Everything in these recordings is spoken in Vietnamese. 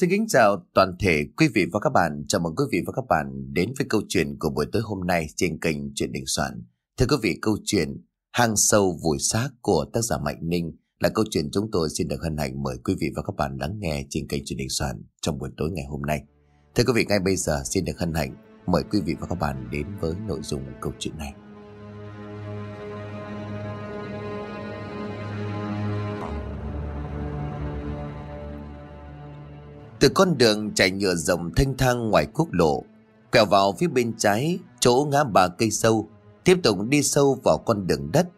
Xin kính chào toàn thể quý vị và các bạn. Chào mừng quý vị và các bạn đến với câu chuyện của buổi tối hôm nay trên kênh Chuyện Đình Soạn. Thưa quý vị, câu chuyện Hang sâu vùi xác của tác giả Mạnh Ninh là câu chuyện chúng tôi xin được hân hạnh mời quý vị và các bạn lắng nghe trên kênh Chuyện Đình Soạn trong buổi tối ngày hôm nay. Thưa quý vị, ngay bây giờ xin được hân hạnh mời quý vị và các bạn đến với nội dung câu chuyện này. Từ con đường chạy nhựa rộng thanh thang ngoài quốc lộ, quẹo vào phía bên trái, chỗ ngã ba cây sâu, tiếp tục đi sâu vào con đường đất.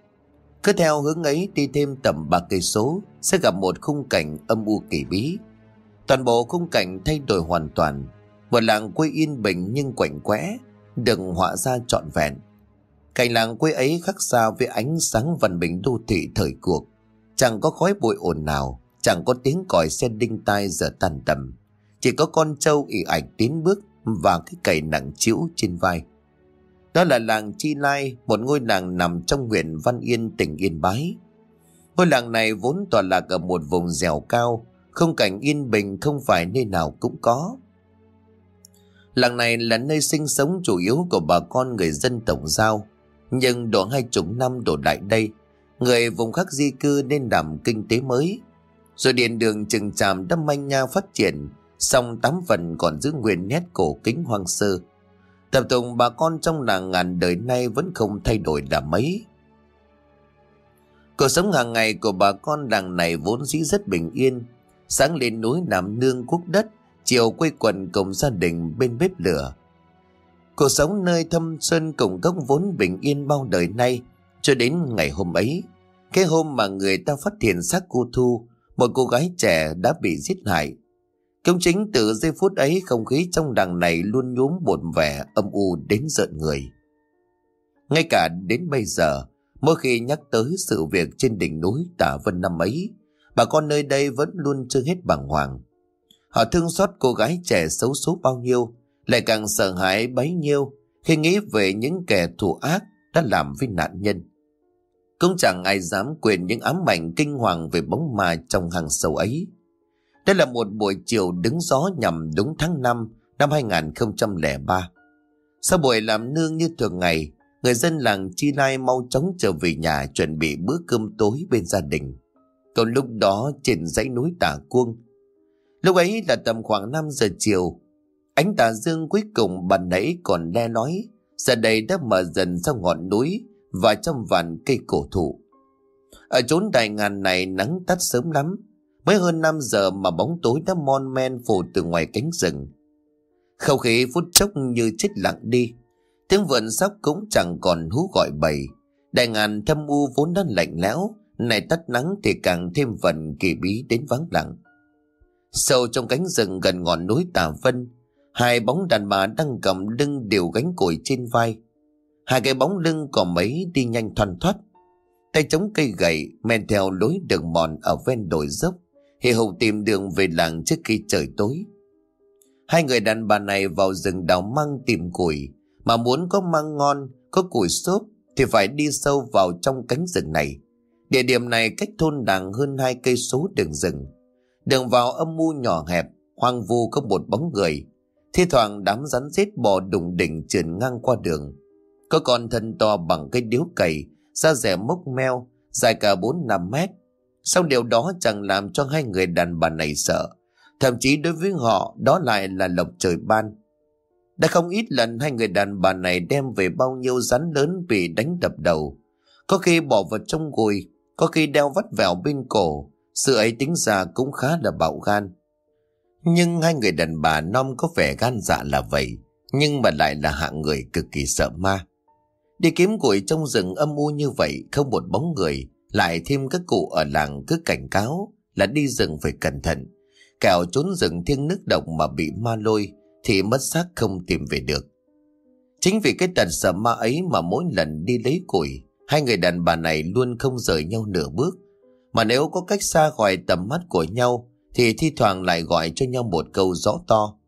Cứ theo hướng ấy đi thêm tầm ba cây số, sẽ gặp một khung cảnh âm u kỳ bí. Toàn bộ khung cảnh thay đổi hoàn toàn, một làng quê yên bình nhưng quạnh quẽ, đừng họa ra trọn vẹn. Cảnh làng quê ấy khác xa với ánh sáng văn minh đô thị thời cuộc. Chẳng có khói bụi ồn nào, chẳng có tiếng còi xe đinh tai giờ tàn tầm. Chỉ có con trâu ị ảnh tiến bước và cái cày nặng chịu trên vai. Đó là làng Chi Lai, một ngôi làng nằm trong huyện Văn Yên, tỉnh Yên Bái. Ngôi làng này vốn tọa lạc ở một vùng dẻo cao, không cảnh yên bình không phải nơi nào cũng có. Làng này là nơi sinh sống chủ yếu của bà con người dân tổng giao. Nhưng độ hai chục năm đổ lại đây, người vùng khác di cư nên làm kinh tế mới. Rồi điện đường chừng tràm đâm manh nha phát triển, song tám phần còn giữ nguyên nét cổ kính hoang sơ. Tập tùng bà con trong làng ngàn đời nay vẫn không thay đổi là mấy. Cuộc sống hàng ngày của bà con làng này vốn dĩ rất bình yên. Sáng lên núi làm nương quốc đất, chiều quây quần cùng gia đình bên bếp lửa. Cuộc sống nơi thâm sơn cổng gốc vốn bình yên bao đời nay, cho đến ngày hôm ấy. Cái hôm mà người ta phát hiện xác cô Thu, một cô gái trẻ đã bị giết hại. Cũng chính từ giây phút ấy không khí trong đằng này luôn nhuốm buồn vẻ âm u đến giận người. Ngay cả đến bây giờ, mỗi khi nhắc tới sự việc trên đỉnh núi Tả Vân năm ấy, bà con nơi đây vẫn luôn chưa hết bàng hoàng. Họ thương xót cô gái trẻ xấu số bao nhiêu, lại càng sợ hãi bấy nhiêu khi nghĩ về những kẻ thù ác đã làm với nạn nhân. Cũng chẳng ai dám quyền những ám ảnh kinh hoàng về bóng ma trong hàng sâu ấy. Đây là một buổi chiều đứng gió nhằm đúng tháng 5 năm 2003. Sau buổi làm nương như thường ngày, người dân làng Chi Lai mau chóng trở về nhà chuẩn bị bữa cơm tối bên gia đình. Còn lúc đó trên dãy núi Tả Cuông, lúc ấy là tầm khoảng 5 giờ chiều, ánh tà dương cuối cùng bàn nãy còn le nói, giờ đây đã mở dần ra ngọn núi và trong vàn cây cổ thụ. Ở chốn đại ngàn này nắng tắt sớm lắm, Mới hơn 5 giờ mà bóng tối đã mon men phủ từ ngoài cánh rừng. Không khí phút chốc như chết lặng đi. Tiếng vượn sóc cũng chẳng còn hú gọi bầy. Đại ngàn thâm u vốn đã lạnh lẽo, này tắt nắng thì càng thêm phần kỳ bí đến vắng lặng. Sâu trong cánh rừng gần ngọn núi Tà Vân, hai bóng đàn bà đang cầm đưng đều gánh cổi trên vai. Hai cái bóng lưng cỏ mấy đi nhanh thoăn thoát. Tay chống cây gậy men theo lối đường mòn ở ven đồi dốc Hì hục tìm đường về làng trước khi trời tối. Hai người đàn bà này vào rừng đào măng tìm củi, mà muốn có măng ngon, có củi xốp thì phải đi sâu vào trong cánh rừng này. Địa điểm này cách thôn đàng hơn hai cây số đường rừng. Đường vào âm mưu nhỏ hẹp, hoang vu có một bóng người. Thi thoảng đám rắn rết bò đùng đỉnh trườn ngang qua đường. Có con thân to bằng cây điếu cày, da rẻ mốc meo, dài cả 4-5 mét, Xong điều đó chẳng làm cho hai người đàn bà này sợ. Thậm chí đối với họ đó lại là lộc trời ban. Đã không ít lần hai người đàn bà này đem về bao nhiêu rắn lớn bị đánh đập đầu. Có khi bỏ vào trong gùi, có khi đeo vắt vẻo bên cổ. Sự ấy tính ra cũng khá là bạo gan. Nhưng hai người đàn bà non có vẻ gan dạ là vậy, nhưng mà lại là hạng người cực kỳ sợ ma. Đi kiếm củi trong rừng âm u như vậy, không một bóng người, lại thêm các cụ ở làng cứ cảnh cáo là đi rừng phải cẩn thận. Kẻo trốn rừng thiên nước độc mà bị ma lôi thì mất xác không tìm về được. Chính vì cái tật sợ ma ấy mà mỗi lần đi lấy củi, hai người đàn bà này luôn không rời nhau nửa bước. Mà nếu có cách xa khỏi tầm mắt của nhau thì thi thoảng lại gọi cho nhau một câu rõ to.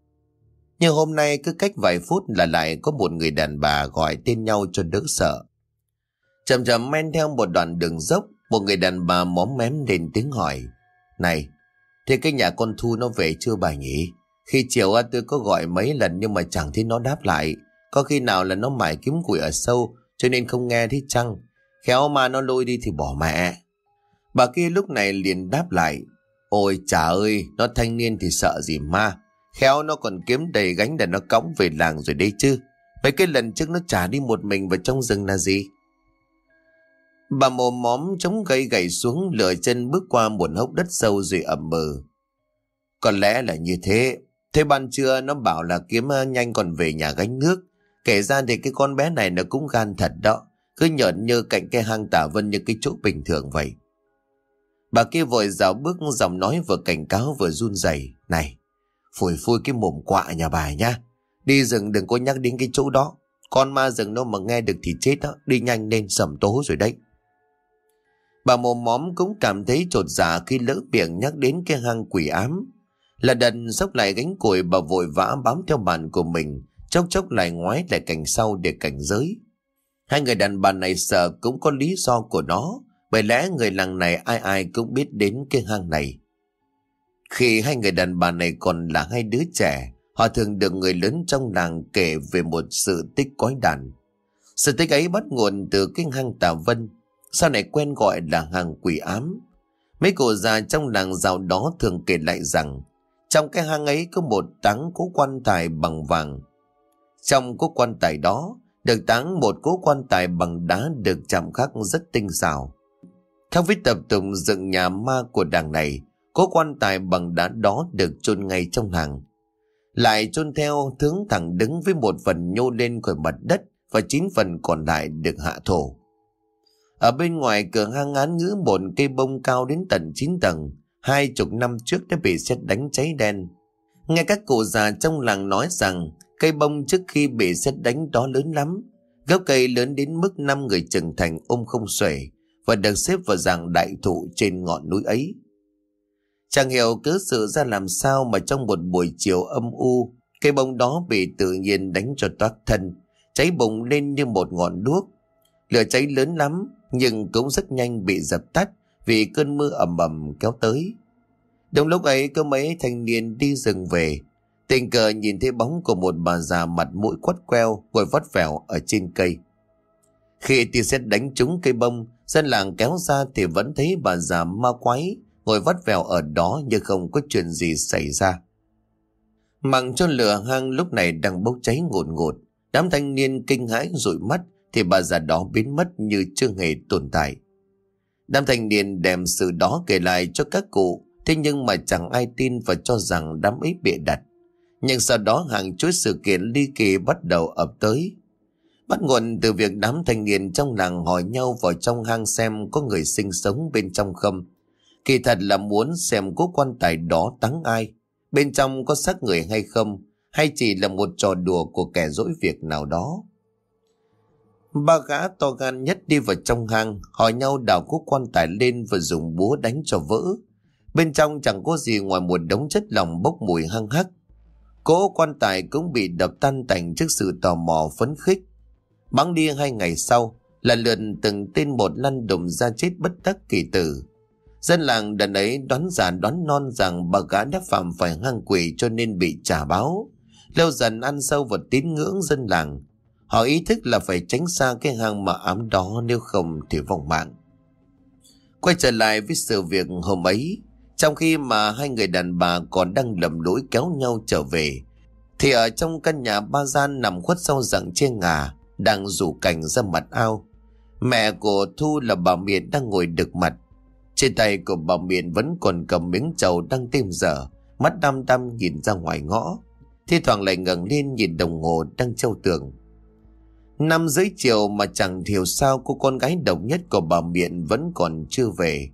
Nhưng hôm nay cứ cách vài phút là lại có một người đàn bà gọi tên nhau cho đỡ sợ. Chậm chậm men theo một đoạn đường dốc một người đàn bà móm mém lên tiếng hỏi. Này, Thế cái nhà con Thu nó về chưa bà nhỉ? Khi chiều tôi có gọi mấy lần nhưng mà chẳng thấy nó đáp lại. Có khi nào là nó mải kiếm củi ở sâu cho nên không nghe thấy chăng? Khéo mà nó lôi đi thì bỏ mẹ. Bà kia lúc này liền đáp lại. Ôi chà ơi, nó thanh niên thì sợ gì ma. Khéo nó còn kiếm đầy gánh để nó cõng về làng rồi đấy chứ. Mấy cái lần trước nó trả đi một mình vào trong rừng là gì? Bà mồm móm chống gậy gậy xuống lửa chân bước qua một hốc đất sâu rồi ẩm mờ. Có lẽ là như thế. Thế ban trưa nó bảo là kiếm à, nhanh còn về nhà gánh nước. Kể ra thì cái con bé này nó cũng gan thật đó. Cứ nhợn như cạnh cái hang tả vân như cái chỗ bình thường vậy. Bà kia vội rào bước giọng nói vừa cảnh cáo vừa run rẩy Này, phủi phui cái mồm quạ nhà bà nha. Đi rừng đừng có nhắc đến cái chỗ đó. Con ma rừng nó mà nghe được thì chết đó. Đi nhanh lên sầm tố rồi đấy. Bà mồm móm cũng cảm thấy trột dạ khi lỡ miệng nhắc đến cái hang quỷ ám. Là đần dốc lại gánh củi bà vội vã bám theo bàn của mình, chốc chốc lại ngoái lại cảnh sau để cảnh giới. Hai người đàn bà này sợ cũng có lý do của nó, bởi lẽ người làng này ai ai cũng biết đến cái hang này. Khi hai người đàn bà này còn là hai đứa trẻ, họ thường được người lớn trong làng kể về một sự tích quái đàn. Sự tích ấy bắt nguồn từ cái hang Tà Vân, sau này quen gọi là hàng quỷ ám. Mấy cụ già trong làng giàu đó thường kể lại rằng trong cái hang ấy có một táng cố quan tài bằng vàng. Trong cố quan tài đó được táng một cố quan tài bằng đá được chạm khắc rất tinh xảo. Theo với tập tục dựng nhà ma của đảng này, cố quan tài bằng đá đó được chôn ngay trong hàng. Lại chôn theo tướng thẳng đứng với một phần nhô lên khỏi mặt đất và chín phần còn lại được hạ thổ. Ở bên ngoài cửa hang án ngữ một cây bông cao đến tận 9 tầng, hai chục năm trước đã bị xét đánh cháy đen. Nghe các cụ già trong làng nói rằng cây bông trước khi bị xét đánh đó lớn lắm. Gốc cây lớn đến mức năm người trưởng thành ôm không xuể và được xếp vào dạng đại thụ trên ngọn núi ấy. Chẳng hiểu cứ sự ra làm sao mà trong một buổi chiều âm u, cây bông đó bị tự nhiên đánh cho toát thân, cháy bùng lên như một ngọn đuốc. Lửa cháy lớn lắm, nhưng cũng rất nhanh bị dập tắt vì cơn mưa ẩm ẩm kéo tới. Đồng lúc ấy có mấy thanh niên đi rừng về, tình cờ nhìn thấy bóng của một bà già mặt mũi quất queo ngồi vắt vẻo ở trên cây. Khi tia sét đánh trúng cây bông, dân làng kéo ra thì vẫn thấy bà già ma quái ngồi vắt vẻo ở đó như không có chuyện gì xảy ra. Mặng cho lửa hang lúc này đang bốc cháy ngột ngột, đám thanh niên kinh hãi rụi mắt thì bà già đó biến mất như chưa hề tồn tại. Đám thanh niên đem sự đó kể lại cho các cụ, thế nhưng mà chẳng ai tin và cho rằng đám ấy bịa đặt. Nhưng sau đó hàng chuỗi sự kiện ly kỳ bắt đầu ập tới. Bắt nguồn từ việc đám thanh niên trong làng hỏi nhau vào trong hang xem có người sinh sống bên trong không. Kỳ thật là muốn xem cố quan tài đó tắng ai, bên trong có xác người hay không, hay chỉ là một trò đùa của kẻ dỗi việc nào đó. Ba gã to gan nhất đi vào trong hang, hỏi nhau đào cố quan tài lên và dùng búa đánh cho vỡ. Bên trong chẳng có gì ngoài một đống chất lỏng bốc mùi hăng hắc. Cố quan tài cũng bị đập tan tành trước sự tò mò phấn khích. Bắn đi hai ngày sau, là lượt từng tên một lăn đùng ra chết bất đắc kỳ tử. Dân làng đàn ấy đoán giả đoán non rằng bà gã đã phạm phải hang quỷ cho nên bị trả báo. Lâu dần ăn sâu vào tín ngưỡng dân làng, Họ ý thức là phải tránh xa cái hang mà ám đó nếu không thì vong mạng. Quay trở lại với sự việc hôm ấy, trong khi mà hai người đàn bà còn đang lầm lỗi kéo nhau trở về, thì ở trong căn nhà ba gian nằm khuất sau rặng trên ngà, đang rủ cảnh ra mặt ao. Mẹ của Thu là bà miệt đang ngồi đực mặt. Trên tay của bà Miền vẫn còn cầm miếng trầu đang tim dở, mắt đăm đăm nhìn ra ngoài ngõ. Thi thoảng lại ngẩng lên nhìn đồng hồ đang trâu tường. Năm dưới chiều mà chẳng hiểu sao cô con gái độc nhất của bà Miện vẫn còn chưa về.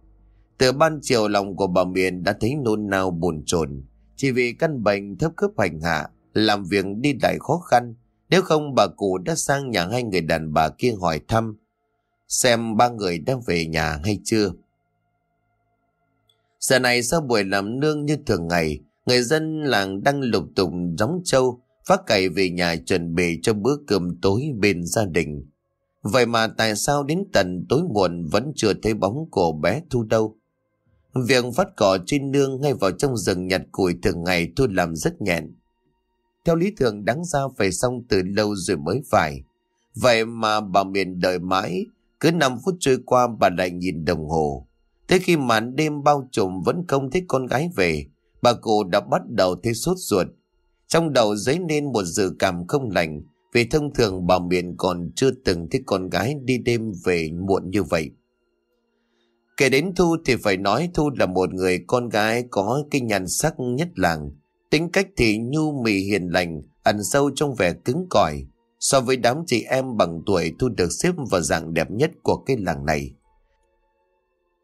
Từ ban chiều lòng của bà Miện đã thấy nôn nao buồn chồn chỉ vì căn bệnh thấp cấp hành hạ, làm việc đi lại khó khăn. Nếu không bà cụ đã sang nhà hai người đàn bà kia hỏi thăm, xem ba người đang về nhà hay chưa. Giờ này sau buổi làm nương như thường ngày, người dân làng đang lục tục gióng trâu, phát cày về nhà chuẩn bị cho bữa cơm tối bên gia đình. Vậy mà tại sao đến tận tối muộn vẫn chưa thấy bóng của bé Thu đâu? Việc phát cỏ trên nương ngay vào trong rừng nhặt củi thường ngày Thu làm rất nhẹn. Theo lý thường đáng ra phải xong từ lâu rồi mới phải. Vậy mà bà miền đợi mãi, cứ 5 phút trôi qua bà lại nhìn đồng hồ. Thế khi màn đêm bao trùm vẫn không thấy con gái về, bà cụ đã bắt đầu thấy sốt ruột. Trong đầu dấy lên một dự cảm không lành, vì thông thường bà miền còn chưa từng thấy con gái đi đêm về muộn như vậy. Kể đến Thu thì phải nói Thu là một người con gái có cái nhàn sắc nhất làng. Tính cách thì nhu mì hiền lành, ẩn sâu trong vẻ cứng cỏi. So với đám chị em bằng tuổi Thu được xếp vào dạng đẹp nhất của cái làng này.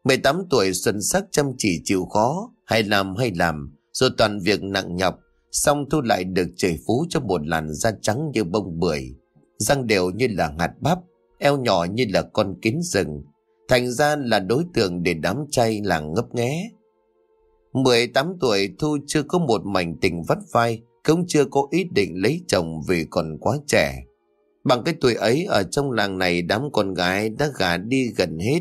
18 tuổi xuân sắc chăm chỉ chịu khó, hay làm hay làm, rồi toàn việc nặng nhọc, xong Thu lại được trời phú cho một làn da trắng như bông bưởi, răng đều như là hạt bắp, eo nhỏ như là con kiến rừng, thành ra là đối tượng để đám chay làng ngấp nghé. 18 tuổi Thu chưa có một mảnh tình vắt vai, cũng chưa có ý định lấy chồng vì còn quá trẻ. Bằng cái tuổi ấy ở trong làng này đám con gái đã gả đi gần hết.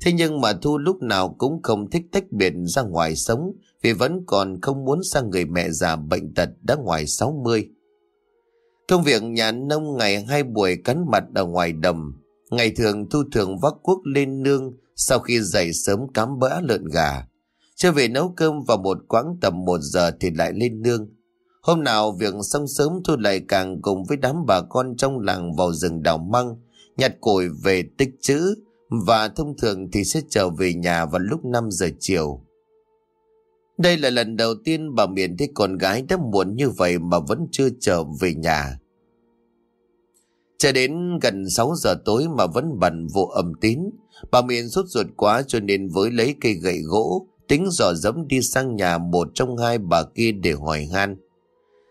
Thế nhưng mà Thu lúc nào cũng không thích tách biệt ra ngoài sống vì vẫn còn không muốn sang người mẹ già bệnh tật đã ngoài 60. Công việc nhà nông ngày hai buổi cắn mặt ở ngoài đầm. Ngày thường Thu thường vác cuốc lên nương sau khi dậy sớm cắm bã lợn gà. Trở về nấu cơm vào một quãng tầm một giờ thì lại lên nương. Hôm nào việc xong sớm Thu lại càng cùng với đám bà con trong làng vào rừng đào măng, nhặt củi về tích chữ và thông thường thì sẽ trở về nhà vào lúc 5 giờ chiều. Đây là lần đầu tiên bà Miền thấy con gái đã muộn như vậy mà vẫn chưa trở về nhà. Cho đến gần 6 giờ tối mà vẫn bận vụ ẩm tín, bà Miền sốt ruột quá cho nên với lấy cây gậy gỗ, tính dò dẫm đi sang nhà một trong hai bà kia để hỏi han.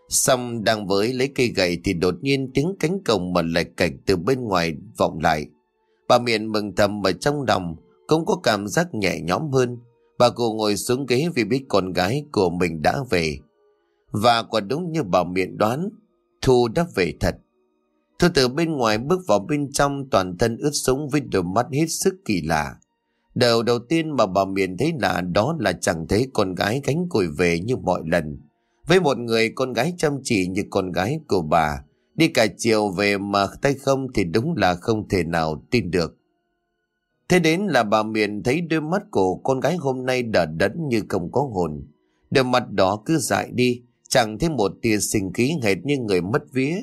Xong đang với lấy cây gậy thì đột nhiên tiếng cánh cổng mà lệch cạch từ bên ngoài vọng lại. Bà Miền mừng thầm ở trong lòng, cũng có cảm giác nhẹ nhõm hơn. Bà cụ ngồi xuống ghế vì biết con gái của mình đã về. Và quả đúng như bà miệng đoán, Thu đã về thật. Thu từ bên ngoài bước vào bên trong toàn thân ướt sũng với đôi mắt hết sức kỳ lạ. Đầu đầu tiên mà bà Miền thấy lạ đó là chẳng thấy con gái gánh cùi về như mọi lần. Với một người con gái chăm chỉ như con gái của bà, đi cả chiều về mà tay không thì đúng là không thể nào tin được. Thế đến là bà Miền thấy đôi mắt của con gái hôm nay đã đẫn như không có hồn. Đôi mặt đó cứ dại đi, chẳng thấy một tia sinh khí hệt như người mất vía.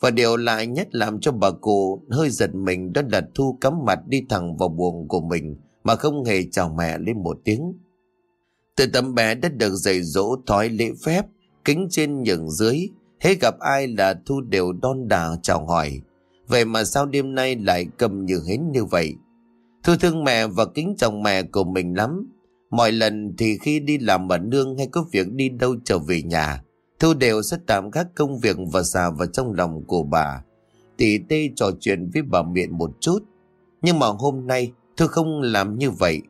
Và điều lại nhất làm cho bà cụ hơi giật mình đó là Thu cắm mặt đi thẳng vào buồng của mình mà không hề chào mẹ lên một tiếng. Từ tấm bé đã được dạy dỗ thói lễ phép, kính trên nhường dưới, hễ gặp ai là Thu đều đon đà chào hỏi. Vậy mà sao đêm nay lại cầm như hến như vậy? Thu thương mẹ và kính chồng mẹ của mình lắm. Mọi lần thì khi đi làm ở nương hay có việc đi đâu trở về nhà, Thu đều sẽ tạm các công việc và xà vào trong lòng của bà. Tỉ tê trò chuyện với bà miệng một chút. Nhưng mà hôm nay Thu không làm như vậy.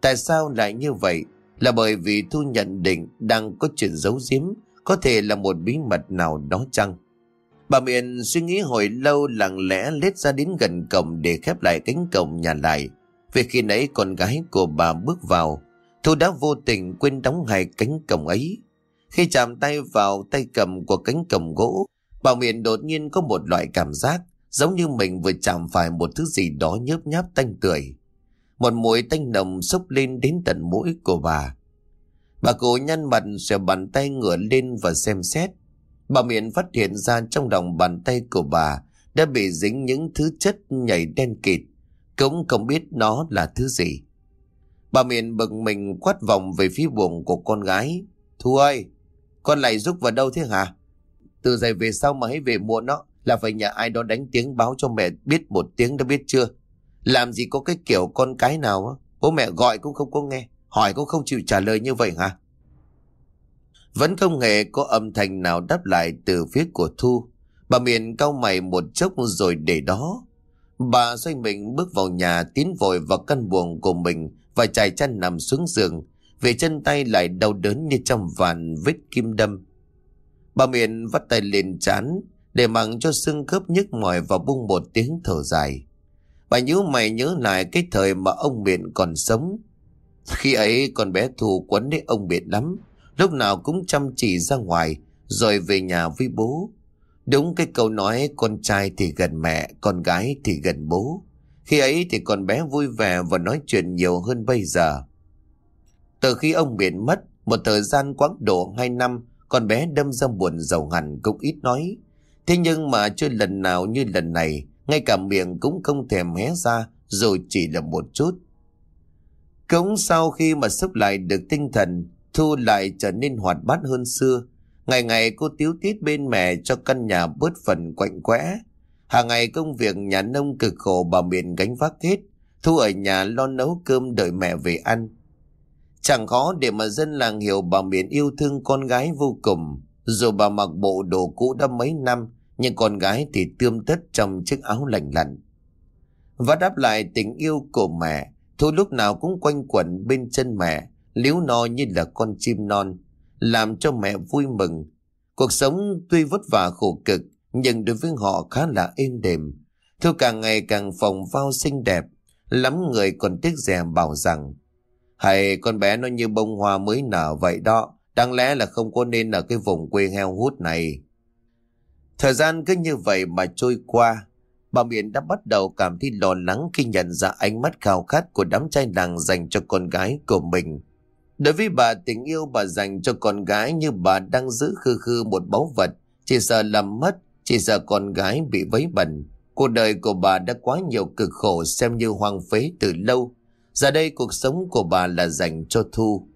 Tại sao lại như vậy? Là bởi vì Thu nhận định đang có chuyện giấu giếm, có thể là một bí mật nào đó chăng? Bà Miền suy nghĩ hồi lâu lặng lẽ lết ra đến gần cổng để khép lại cánh cổng nhà lại. Vì khi nãy con gái của bà bước vào, Thu đã vô tình quên đóng hai cánh cổng ấy. Khi chạm tay vào tay cầm của cánh cổng gỗ, bà Miền đột nhiên có một loại cảm giác giống như mình vừa chạm phải một thứ gì đó nhớp nháp tanh tưởi. Một mùi tanh nồng xốc lên đến tận mũi của bà. Bà cụ nhăn mặt xòe bàn tay ngửa lên và xem xét. Bà miệng phát hiện ra trong lòng bàn tay của bà đã bị dính những thứ chất nhảy đen kịt. Cũng không biết nó là thứ gì. Bà miệng bực mình quát vòng về phía buồng của con gái. Thu ơi, con lại rút vào đâu thế hả? Từ giày về sau mà hãy về muộn đó là phải nhà ai đó đánh tiếng báo cho mẹ biết một tiếng đã biết chưa? Làm gì có cái kiểu con cái nào bố mẹ gọi cũng không có nghe, hỏi cũng không chịu trả lời như vậy hả? Vẫn không hề có âm thanh nào đáp lại từ phía của Thu. Bà miền cau mày một chốc rồi để đó. Bà xoay mình bước vào nhà, tiến vội vào căn buồng của mình và chải chân nằm xuống giường. Về chân tay lại đau đớn như trong vàn vết kim đâm. Bà miền vắt tay lên chán để mặn cho xương khớp nhức mỏi và bung một tiếng thở dài. Bà nhớ mày nhớ lại cái thời mà ông miền còn sống. Khi ấy con bé Thu quấn lấy ông biệt lắm, lúc nào cũng chăm chỉ ra ngoài, rồi về nhà với bố. Đúng cái câu nói con trai thì gần mẹ, con gái thì gần bố. Khi ấy thì con bé vui vẻ và nói chuyện nhiều hơn bây giờ. Từ khi ông biển mất, một thời gian quãng độ hai năm, con bé đâm ra buồn giàu hẳn cũng ít nói. Thế nhưng mà chưa lần nào như lần này, ngay cả miệng cũng không thèm hé ra, rồi chỉ là một chút. Cũng sau khi mà sốc lại được tinh thần, Thu lại trở nên hoạt bát hơn xưa. Ngày ngày cô tiếu tiết bên mẹ cho căn nhà bớt phần quạnh quẽ. Hàng ngày công việc nhà nông cực khổ bà miền gánh vác hết. Thu ở nhà lo nấu cơm đợi mẹ về ăn. Chẳng khó để mà dân làng hiểu bà miền yêu thương con gái vô cùng. Dù bà mặc bộ đồ cũ đã mấy năm, nhưng con gái thì tươm tất trong chiếc áo lành lặn. Và đáp lại tình yêu của mẹ, Thu lúc nào cũng quanh quẩn bên chân mẹ, liếu no như là con chim non, làm cho mẹ vui mừng. Cuộc sống tuy vất vả khổ cực, nhưng đối với họ khá là êm đềm. Thu càng ngày càng phồng phao xinh đẹp, lắm người còn tiếc rẻ bảo rằng hay con bé nó như bông hoa mới nở vậy đó, đáng lẽ là không có nên ở cái vùng quê heo hút này. Thời gian cứ như vậy mà trôi qua, bà Miền đã bắt đầu cảm thấy lo lắng khi nhận ra ánh mắt khao khát của đám trai nàng dành cho con gái của mình. Đối với bà tình yêu bà dành cho con gái như bà đang giữ khư khư một báu vật, chỉ sợ làm mất, chỉ sợ con gái bị vấy bẩn. Cuộc đời của bà đã quá nhiều cực khổ xem như hoang phế từ lâu. Giờ đây cuộc sống của bà là dành cho Thu.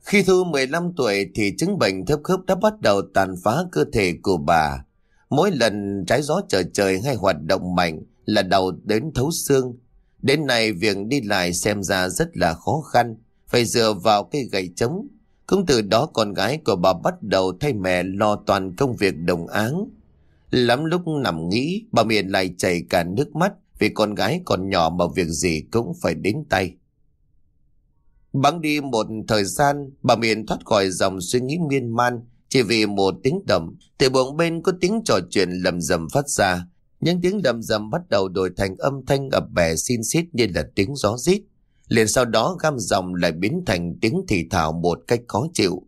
Khi Thu 15 tuổi thì chứng bệnh thấp khớp đã bắt đầu tàn phá cơ thể của bà. Mỗi lần trái gió trở trời hay hoạt động mạnh là đầu đến thấu xương. Đến nay việc đi lại xem ra rất là khó khăn, phải dựa vào cây gậy trống. Cũng từ đó con gái của bà bắt đầu thay mẹ lo toàn công việc đồng áng. Lắm lúc nằm nghĩ, bà miền lại chảy cả nước mắt vì con gái còn nhỏ mà việc gì cũng phải đến tay. Bắn đi một thời gian, bà miền thoát khỏi dòng suy nghĩ miên man chỉ vì một tiếng đầm. Từ buồng bên có tiếng trò chuyện lầm rầm phát ra. Những tiếng đầm rầm bắt đầu đổi thành âm thanh ập bè xin xít như là tiếng gió rít. Liền sau đó gam dòng lại biến thành tiếng thì thào một cách khó chịu.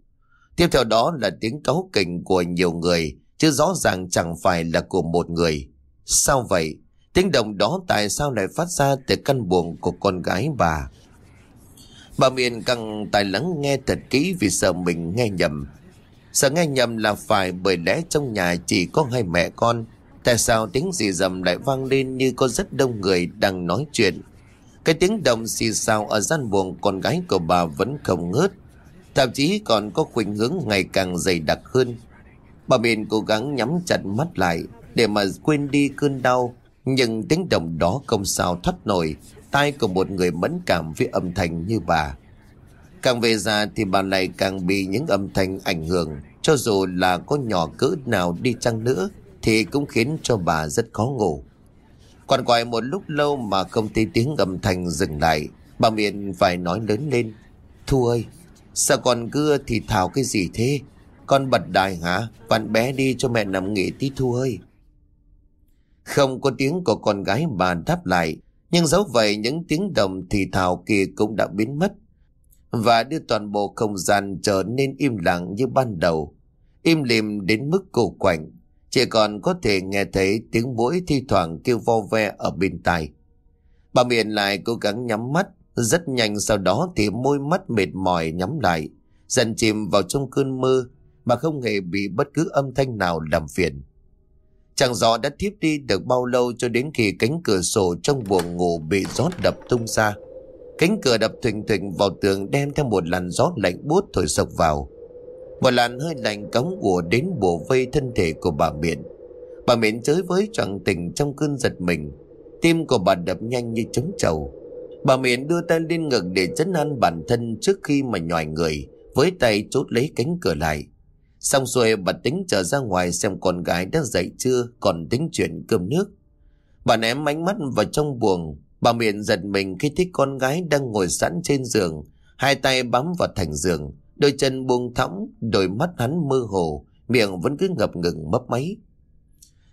Tiếp theo đó là tiếng cáu kỉnh của nhiều người, chứ rõ ràng chẳng phải là của một người. Sao vậy? Tiếng động đó tại sao lại phát ra từ căn buồng của con gái bà? Bà Miền căng tài lắng nghe thật kỹ vì sợ mình nghe nhầm. Sợ nghe nhầm là phải bởi lẽ trong nhà chỉ có hai mẹ con. Tại sao tiếng gì dầm lại vang lên như có rất đông người đang nói chuyện? Cái tiếng động xì xào ở gian buồng con gái của bà vẫn không ngớt. Thậm chí còn có khuynh hướng ngày càng dày đặc hơn. Bà Miền cố gắng nhắm chặt mắt lại để mà quên đi cơn đau. Nhưng tiếng động đó không sao thoát nổi tai của một người mẫn cảm với âm thanh như bà. Càng về già thì bà này càng bị những âm thanh ảnh hưởng, cho dù là có nhỏ cỡ nào đi chăng nữa thì cũng khiến cho bà rất khó ngủ. Còn quài một lúc lâu mà không thấy tiếng âm thanh dừng lại, bà miệng phải nói lớn lên. Thu ơi, sao con cứ thì thào cái gì thế? Con bật đài hả? Bạn bé đi cho mẹ nằm nghỉ tí Thu ơi. Không có tiếng của con gái bà đáp lại, nhưng dẫu vậy những tiếng đồng thì thào kia cũng đã biến mất và đưa toàn bộ không gian trở nên im lặng như ban đầu. Im lìm đến mức cổ quạnh, chỉ còn có thể nghe thấy tiếng mũi thi thoảng kêu vo ve ở bên tai. Bà miền lại cố gắng nhắm mắt, rất nhanh sau đó thì môi mắt mệt mỏi nhắm lại, dần chìm vào trong cơn mơ mà không hề bị bất cứ âm thanh nào làm phiền. Chẳng rõ đã thiếp đi được bao lâu cho đến khi cánh cửa sổ trong buồng ngủ bị gió đập tung ra. Cánh cửa đập thình thình vào tường đem theo một làn gió lạnh buốt thổi sộc vào. Một làn hơi lạnh cống của đến bùa vây thân thể của bà Miện. Bà Miện chới với trọn tình trong cơn giật mình. Tim của bà đập nhanh như trống trầu. Bà Miện đưa tay lên ngực để chấn an bản thân trước khi mà nhòi người, với tay chốt lấy cánh cửa lại. Xong rồi bà tính trở ra ngoài xem con gái đã dậy chưa còn tính chuyện cơm nước. Bà ném ánh mắt vào trong buồng, bà miệng giật mình khi thấy con gái đang ngồi sẵn trên giường, hai tay bám vào thành giường, đôi chân buông thõng, đôi mắt hắn mơ hồ, miệng vẫn cứ ngập ngừng mấp máy.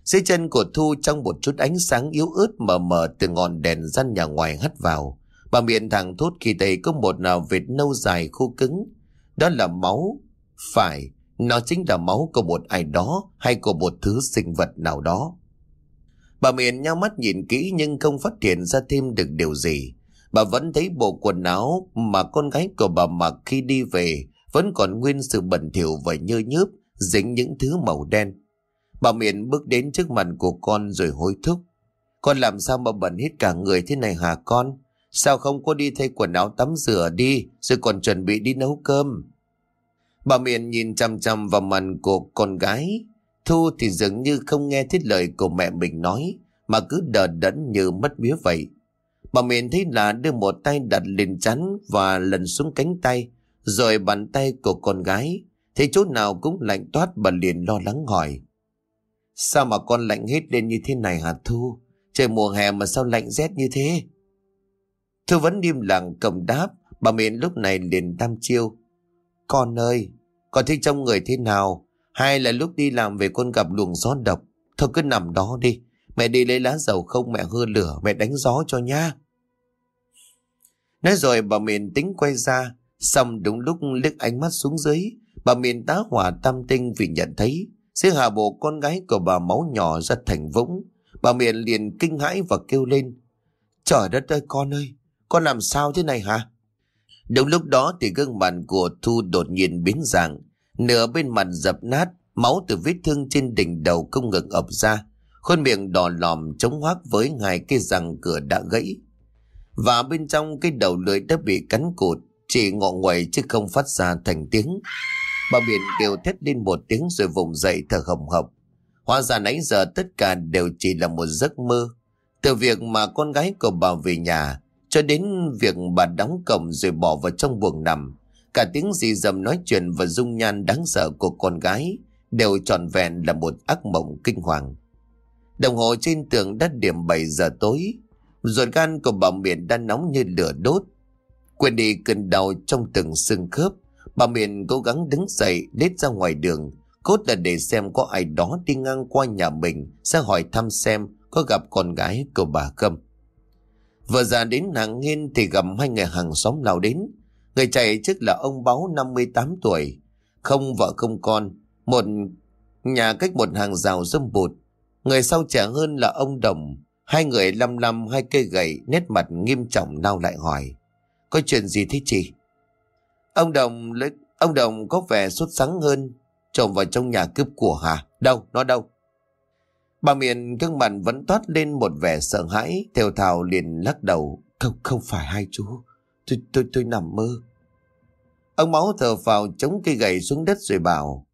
Dưới chân của Thu trong một chút ánh sáng yếu ớt mờ mờ từ ngọn đèn gian nhà ngoài hắt vào. Bà miệng thẳng thốt khi thấy có một nào vệt nâu dài khô cứng. Đó là máu. Phải, nó chính là máu của một ai đó hay của một thứ sinh vật nào đó. Bà miền nhau mắt nhìn kỹ nhưng không phát hiện ra thêm được điều gì. Bà vẫn thấy bộ quần áo mà con gái của bà mặc khi đi về vẫn còn nguyên sự bẩn thỉu và nhơ nhớp, dính những thứ màu đen. Bà miền bước đến trước mặt của con rồi hối thúc. Con làm sao mà bẩn hết cả người thế này hả con? Sao không có đi thay quần áo tắm rửa đi rồi còn chuẩn bị đi nấu cơm? Bà miền nhìn chăm chăm vào mặt của con gái. Thu thì dường như không nghe thiết lời của mẹ mình nói mà cứ đờ đẫn như mất vía vậy. Bà miền thấy là đưa một tay đặt lên chắn và lần xuống cánh tay rồi bàn tay của con gái. Thấy chỗ nào cũng lạnh toát bà liền lo lắng hỏi. Sao mà con lạnh hết lên như thế này hả Thu? Trời mùa hè mà sao lạnh rét như thế? Thu vẫn im lặng cầm đáp, bà miền lúc này liền tam chiêu. Con ơi, con thấy trong người thế nào? Hai là lúc đi làm về con gặp luồng gió độc? Thôi cứ nằm đó đi. Mẹ đi lấy lá dầu không mẹ hư lửa, mẹ đánh gió cho nha. Nói rồi bà miền tính quay ra, xong đúng lúc liếc ánh mắt xuống dưới, bà miền tá hỏa tam tinh vì nhận thấy dưới hạ bộ con gái của bà máu nhỏ ra thành vũng. Bà miền liền kinh hãi và kêu lên. Trời đất ơi con ơi, con làm sao thế này hả? Đúng lúc đó thì gương mặt của Thu đột nhiên biến dạng, nửa bên mặt dập nát, máu từ vết thương trên đỉnh đầu không ngừng ập ra, khuôn miệng đỏ lòm chống hoác với hai cái răng cửa đã gãy. Và bên trong cái đầu lưỡi đã bị cắn cụt, chỉ ngọ nguậy chứ không phát ra thành tiếng. Bà biển kêu thét lên một tiếng rồi vùng dậy thở hồng hộc. Hóa ra nãy giờ tất cả đều chỉ là một giấc mơ. Từ việc mà con gái của bà về nhà, cho đến việc bà đóng cổng rồi bỏ vào trong buồng nằm. Cả tiếng dì dầm nói chuyện và dung nhan đáng sợ của con gái đều trọn vẹn là một ác mộng kinh hoàng. Đồng hồ trên tường đã điểm 7 giờ tối. Ruột gan của bà Miền đang nóng như lửa đốt. Quên đi cơn đau trong từng xương khớp. Bà Miền cố gắng đứng dậy, lết ra ngoài đường. Cốt là để xem có ai đó đi ngang qua nhà mình, sẽ hỏi thăm xem có gặp con gái của bà không. Vừa ra đến nàng nghiên thì gặp hai người hàng xóm nào đến. Người chạy trước là ông Báo 58 tuổi. Không vợ không con. Một nhà cách một hàng rào dâm bụt. Người sau trẻ hơn là ông Đồng. Hai người lăm lăm hai cây gậy nét mặt nghiêm trọng nao lại hỏi. Có chuyện gì thế chị? Ông Đồng ông Đồng có vẻ sốt sắng hơn. Trộm vào trong nhà cướp của hả? Đâu? Nó đâu? Bà miền gương mặt vẫn toát lên một vẻ sợ hãi, theo thào liền lắc đầu. Không, không phải hai chú. Tôi, tôi, tôi nằm mơ. Ông máu thở vào chống cây gậy xuống đất rồi bảo.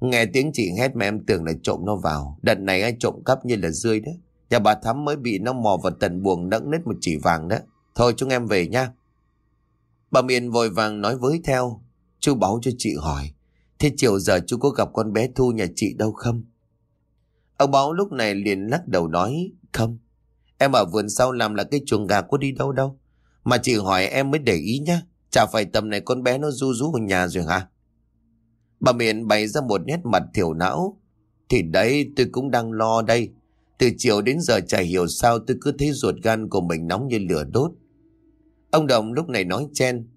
Nghe tiếng chị hét mà em tưởng là trộm nó vào. Đợt này ai trộm cắp như là rươi đó. Nhà bà Thắm mới bị nó mò vào tận buồng nẫng nết một chỉ vàng đó. Thôi chúng em về nha. Bà miền vội vàng nói với theo. Chú báo cho chị hỏi. Thế chiều giờ chú có gặp con bé Thu nhà chị đâu không? Ông báo lúc này liền lắc đầu nói, không, em ở vườn sau làm là cái chuồng gà có đi đâu đâu. Mà chị hỏi em mới để ý nhá, chả phải tầm này con bé nó ru rú ở nhà rồi hả? Bà miền bày ra một nét mặt thiểu não. Thì đấy tôi cũng đang lo đây. Từ chiều đến giờ chả hiểu sao tôi cứ thấy ruột gan của mình nóng như lửa đốt. Ông Đồng lúc này nói chen.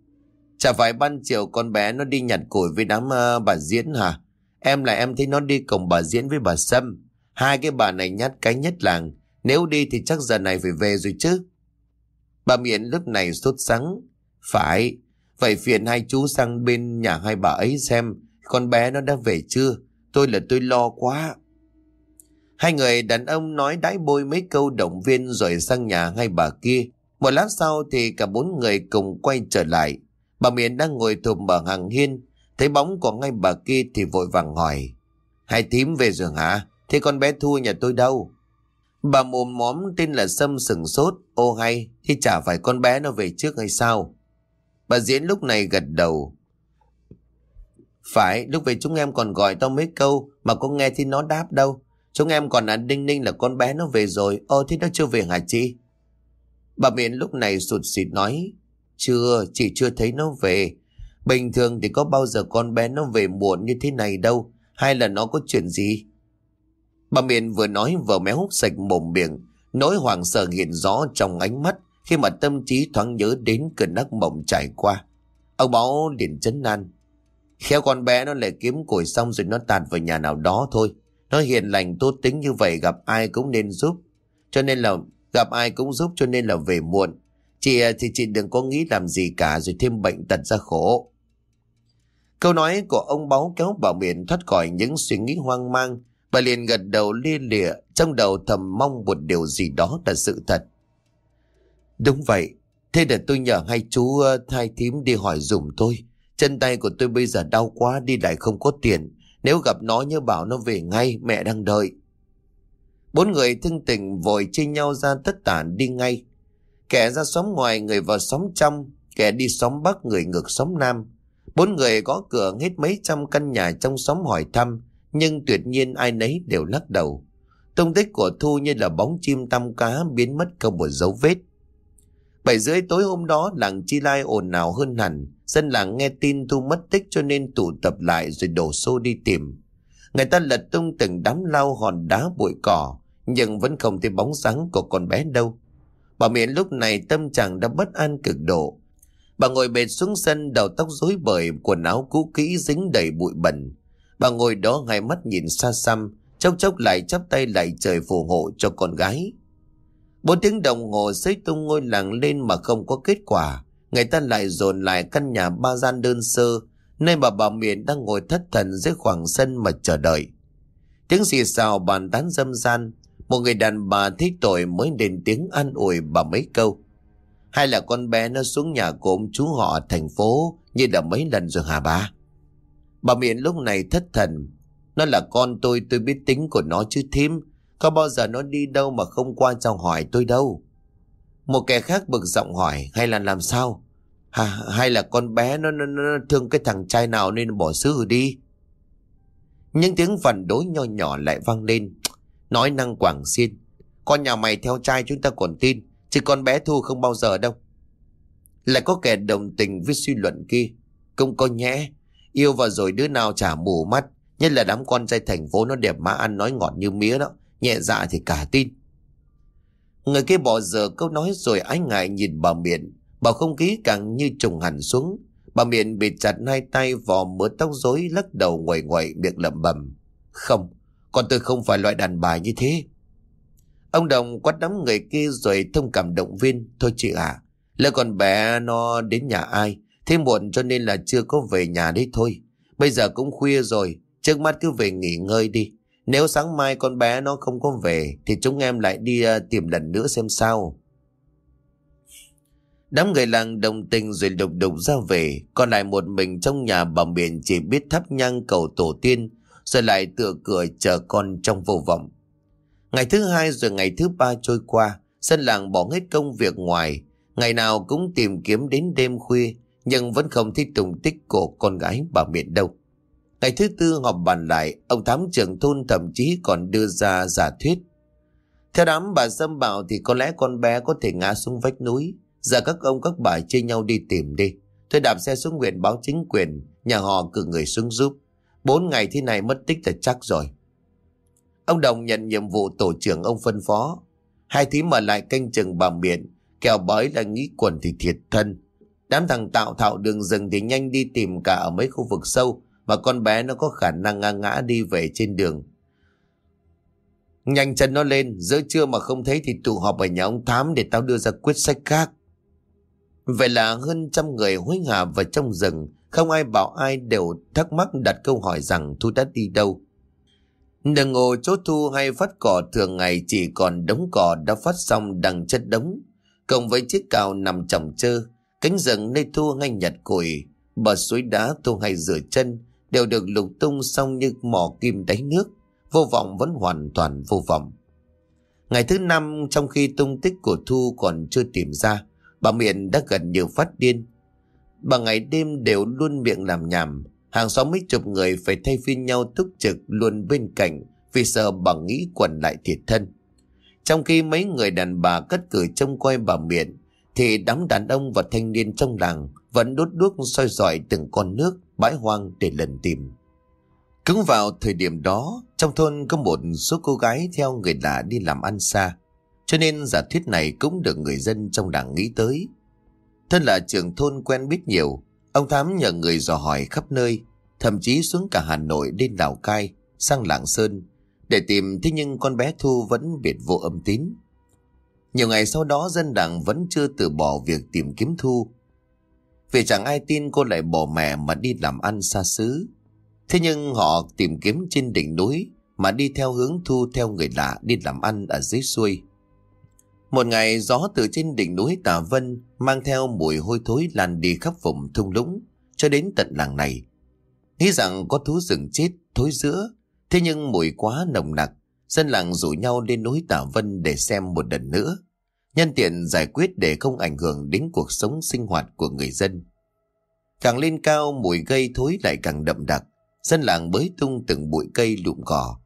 Chả phải ban chiều con bé nó đi nhặt củi với đám uh, bà Diễn hả? Em là em thấy nó đi cùng bà Diễn với bà Sâm. Hai cái bà này nhát cái nhất làng. Nếu đi thì chắc giờ này phải về rồi chứ. Bà miệng lúc này sốt sắng. Phải. Vậy phiền hai chú sang bên nhà hai bà ấy xem. Con bé nó đã về chưa? Tôi là tôi lo quá. Hai người đàn ông nói đãi bôi mấy câu động viên rồi sang nhà hai bà kia. Một lát sau thì cả bốn người cùng quay trở lại. Bà Miền đang ngồi thùm ở hàng hiên. Thấy bóng của ngay bà kia thì vội vàng hỏi. Hai thím về rồi hả? Thế con bé Thu nhà tôi đâu? Bà mồm móm tên là Sâm sừng sốt. Ô hay, thì chả phải con bé nó về trước hay sao? Bà Diễn lúc này gật đầu. Phải, lúc về chúng em còn gọi tao mấy câu mà có nghe thì nó đáp đâu. Chúng em còn ăn đinh ninh là con bé nó về rồi. ô thế nó chưa về hả chị? Bà Miễn lúc này sụt xịt nói. Chưa, chị chưa thấy nó về. Bình thường thì có bao giờ con bé nó về muộn như thế này đâu. Hay là nó có chuyện gì? Bà Miền vừa nói vừa méo sạch mồm miệng, nỗi hoàng sợ hiện rõ trong ánh mắt khi mà tâm trí thoáng nhớ đến cơn ác mộng trải qua. Ông báo liền chấn nan. Khéo con bé nó lại kiếm củi xong rồi nó tạt vào nhà nào đó thôi. Nó hiền lành tốt tính như vậy gặp ai cũng nên giúp. Cho nên là gặp ai cũng giúp cho nên là về muộn. Chị à, thì chị đừng có nghĩ làm gì cả rồi thêm bệnh tật ra khổ. Câu nói của ông báo kéo bảo miền thoát khỏi những suy nghĩ hoang mang. Bà liền gật đầu lia lịa trong đầu thầm mong một điều gì đó là sự thật. Đúng vậy, thế để tôi nhờ hai chú thai thím đi hỏi dùm tôi. Chân tay của tôi bây giờ đau quá đi lại không có tiền. Nếu gặp nó nhớ bảo nó về ngay, mẹ đang đợi. Bốn người thương tình vội chia nhau ra tất tản đi ngay. Kẻ ra xóm ngoài, người vào xóm trong, kẻ đi xóm bắc, người ngược xóm nam. Bốn người có cửa hết mấy trăm căn nhà trong xóm hỏi thăm, nhưng tuyệt nhiên ai nấy đều lắc đầu. Tông tích của Thu như là bóng chim tăm cá biến mất không một dấu vết. Bảy rưỡi tối hôm đó làng Chi Lai ồn ào hơn hẳn, dân làng nghe tin Thu mất tích cho nên tụ tập lại rồi đổ xô đi tìm. Người ta lật tung từng đám lau hòn đá bụi cỏ, nhưng vẫn không thấy bóng dáng của con bé đâu. Bà miệng lúc này tâm trạng đã bất an cực độ. Bà ngồi bệt xuống sân đầu tóc rối bời, quần áo cũ kỹ dính đầy bụi bẩn. Bà ngồi đó hai mắt nhìn xa xăm, chốc chốc lại chắp tay lại trời phù hộ cho con gái. Bốn tiếng đồng hồ xây tung ngôi làng lên mà không có kết quả. Người ta lại dồn lại căn nhà ba gian đơn sơ, nơi mà bà miền đang ngồi thất thần dưới khoảng sân mà chờ đợi. Tiếng xì xào bàn tán dâm gian, một người đàn bà thích tội mới đền tiếng an ủi bà mấy câu. Hay là con bé nó xuống nhà của ông chú họ thành phố như đã mấy lần rồi hả bà? Bà miệng lúc này thất thần. Nó là con tôi tôi biết tính của nó chứ thím. Có bao giờ nó đi đâu mà không qua chào hỏi tôi đâu. Một kẻ khác bực giọng hỏi hay là làm sao? ha, hay là con bé nó, nó, nó thương cái thằng trai nào nên bỏ xứ đi? Những tiếng phản đối nho nhỏ lại vang lên. Nói năng quảng xiên. Con nhà mày theo trai chúng ta còn tin. Chứ con bé Thu không bao giờ đâu. Lại có kẻ đồng tình với suy luận kia. Không có nhẽ. Yêu vào rồi đứa nào chả mù mắt. Nhất là đám con trai thành phố nó đẹp má ăn nói ngọt như mía đó. Nhẹ dạ thì cả tin. Người kia bỏ giờ câu nói rồi ái ngại nhìn bà miệng. Bầu không khí càng như trùng hẳn xuống. Bà miệng bị chặt hai tay vò mớ tóc rối lắc đầu ngoại ngoại miệng lẩm bẩm. Không, con tôi không phải loại đàn bà như thế. Ông Đồng quát đám người kia rồi thông cảm động viên. Thôi chị ạ, à, lỡ con bé nó đến nhà ai. Thế muộn cho nên là chưa có về nhà đấy thôi. Bây giờ cũng khuya rồi, trước mắt cứ về nghỉ ngơi đi. Nếu sáng mai con bé nó không có về thì chúng em lại đi uh, tìm lần nữa xem sao. Đám người làng đồng tình rồi đục đục ra về, còn lại một mình trong nhà bà miền chỉ biết thắp nhang cầu tổ tiên, rồi lại tựa cửa chờ con trong vô vọng. Ngày thứ hai rồi ngày thứ ba trôi qua, dân làng bỏ hết công việc ngoài, ngày nào cũng tìm kiếm đến đêm khuya, nhưng vẫn không thấy tung tích của con gái bà miền đâu. Ngày thứ tư họp bàn lại, ông thám trưởng thôn thậm chí còn đưa ra giả thuyết. Theo đám bà Sâm bảo thì có lẽ con bé có thể ngã xuống vách núi, Giờ các ông các bà chia nhau đi tìm đi. Tôi đạp xe xuống huyện báo chính quyền, nhà họ cử người xuống giúp. Bốn ngày thế này mất tích là chắc rồi. Ông Đồng nhận nhiệm vụ tổ trưởng ông phân phó. Hai thím mở lại canh chừng bà miệng, kẻo bởi là nghĩ quần thì thiệt thân. Đám thằng tạo thạo đường rừng thì nhanh đi tìm cả ở mấy khu vực sâu mà con bé nó có khả năng ngang ngã đi về trên đường. Nhanh chân nó lên, giữa trưa mà không thấy thì tụ họp ở nhà ông Thám để tao đưa ra quyết sách khác. Vậy là hơn trăm người hối hả vào trong rừng, không ai bảo ai đều thắc mắc đặt câu hỏi rằng Thu đã đi đâu. Đừng ngồi chỗ Thu hay phát cỏ thường ngày chỉ còn đống cỏ đã phát xong đằng chất đống, cộng với chiếc cào nằm chồng chơ, cánh rừng nơi Thu hay nhặt củi, bờ suối đá Thu hay rửa chân, đều được lục tung xong như mỏ kim đáy nước, vô vọng vẫn hoàn toàn vô vọng. Ngày thứ năm trong khi tung tích của Thu còn chưa tìm ra, Bà Miện đã gần như phát điên. Bà ngày đêm đều luôn miệng làm nhảm. Hàng xóm mấy chục người phải thay phiên nhau túc trực luôn bên cạnh vì sợ bà nghĩ quần lại thiệt thân. Trong khi mấy người đàn bà cất cử trông coi bà Miện thì đám đàn ông và thanh niên trong làng vẫn đốt đuốc soi dọi từng con nước bãi hoang để lần tìm. Cứng vào thời điểm đó, trong thôn có một số cô gái theo người lạ đi làm ăn xa. cho nên giả thuyết này cũng được người dân trong đảng nghĩ tới. Thân là trưởng thôn quen biết nhiều, ông Thám nhờ người dò hỏi khắp nơi, thậm chí xuống cả Hà Nội đến Lào Cai, sang Lạng Sơn, để tìm thế nhưng con bé Thu vẫn biệt vô âm tín. Nhiều ngày sau đó dân đảng vẫn chưa từ bỏ việc tìm kiếm Thu. Vì chẳng ai tin cô lại bỏ mẹ mà đi làm ăn xa xứ. Thế nhưng họ tìm kiếm trên đỉnh núi mà đi theo hướng Thu theo người lạ đi làm ăn ở dưới xuôi. Một ngày gió từ trên đỉnh núi Tà Vân mang theo mùi hôi thối lan đi khắp vùng thung lũng cho đến tận làng này. Nghĩ rằng có thú rừng chết thối giữa, thế nhưng mùi quá nồng nặc, dân làng rủ nhau lên núi tả Vân để xem một lần nữa. Nhân tiện giải quyết để không ảnh hưởng đến cuộc sống sinh hoạt của người dân. Càng lên cao mùi gây thối lại càng đậm đặc, dân làng bới tung từng bụi cây lụm cỏ.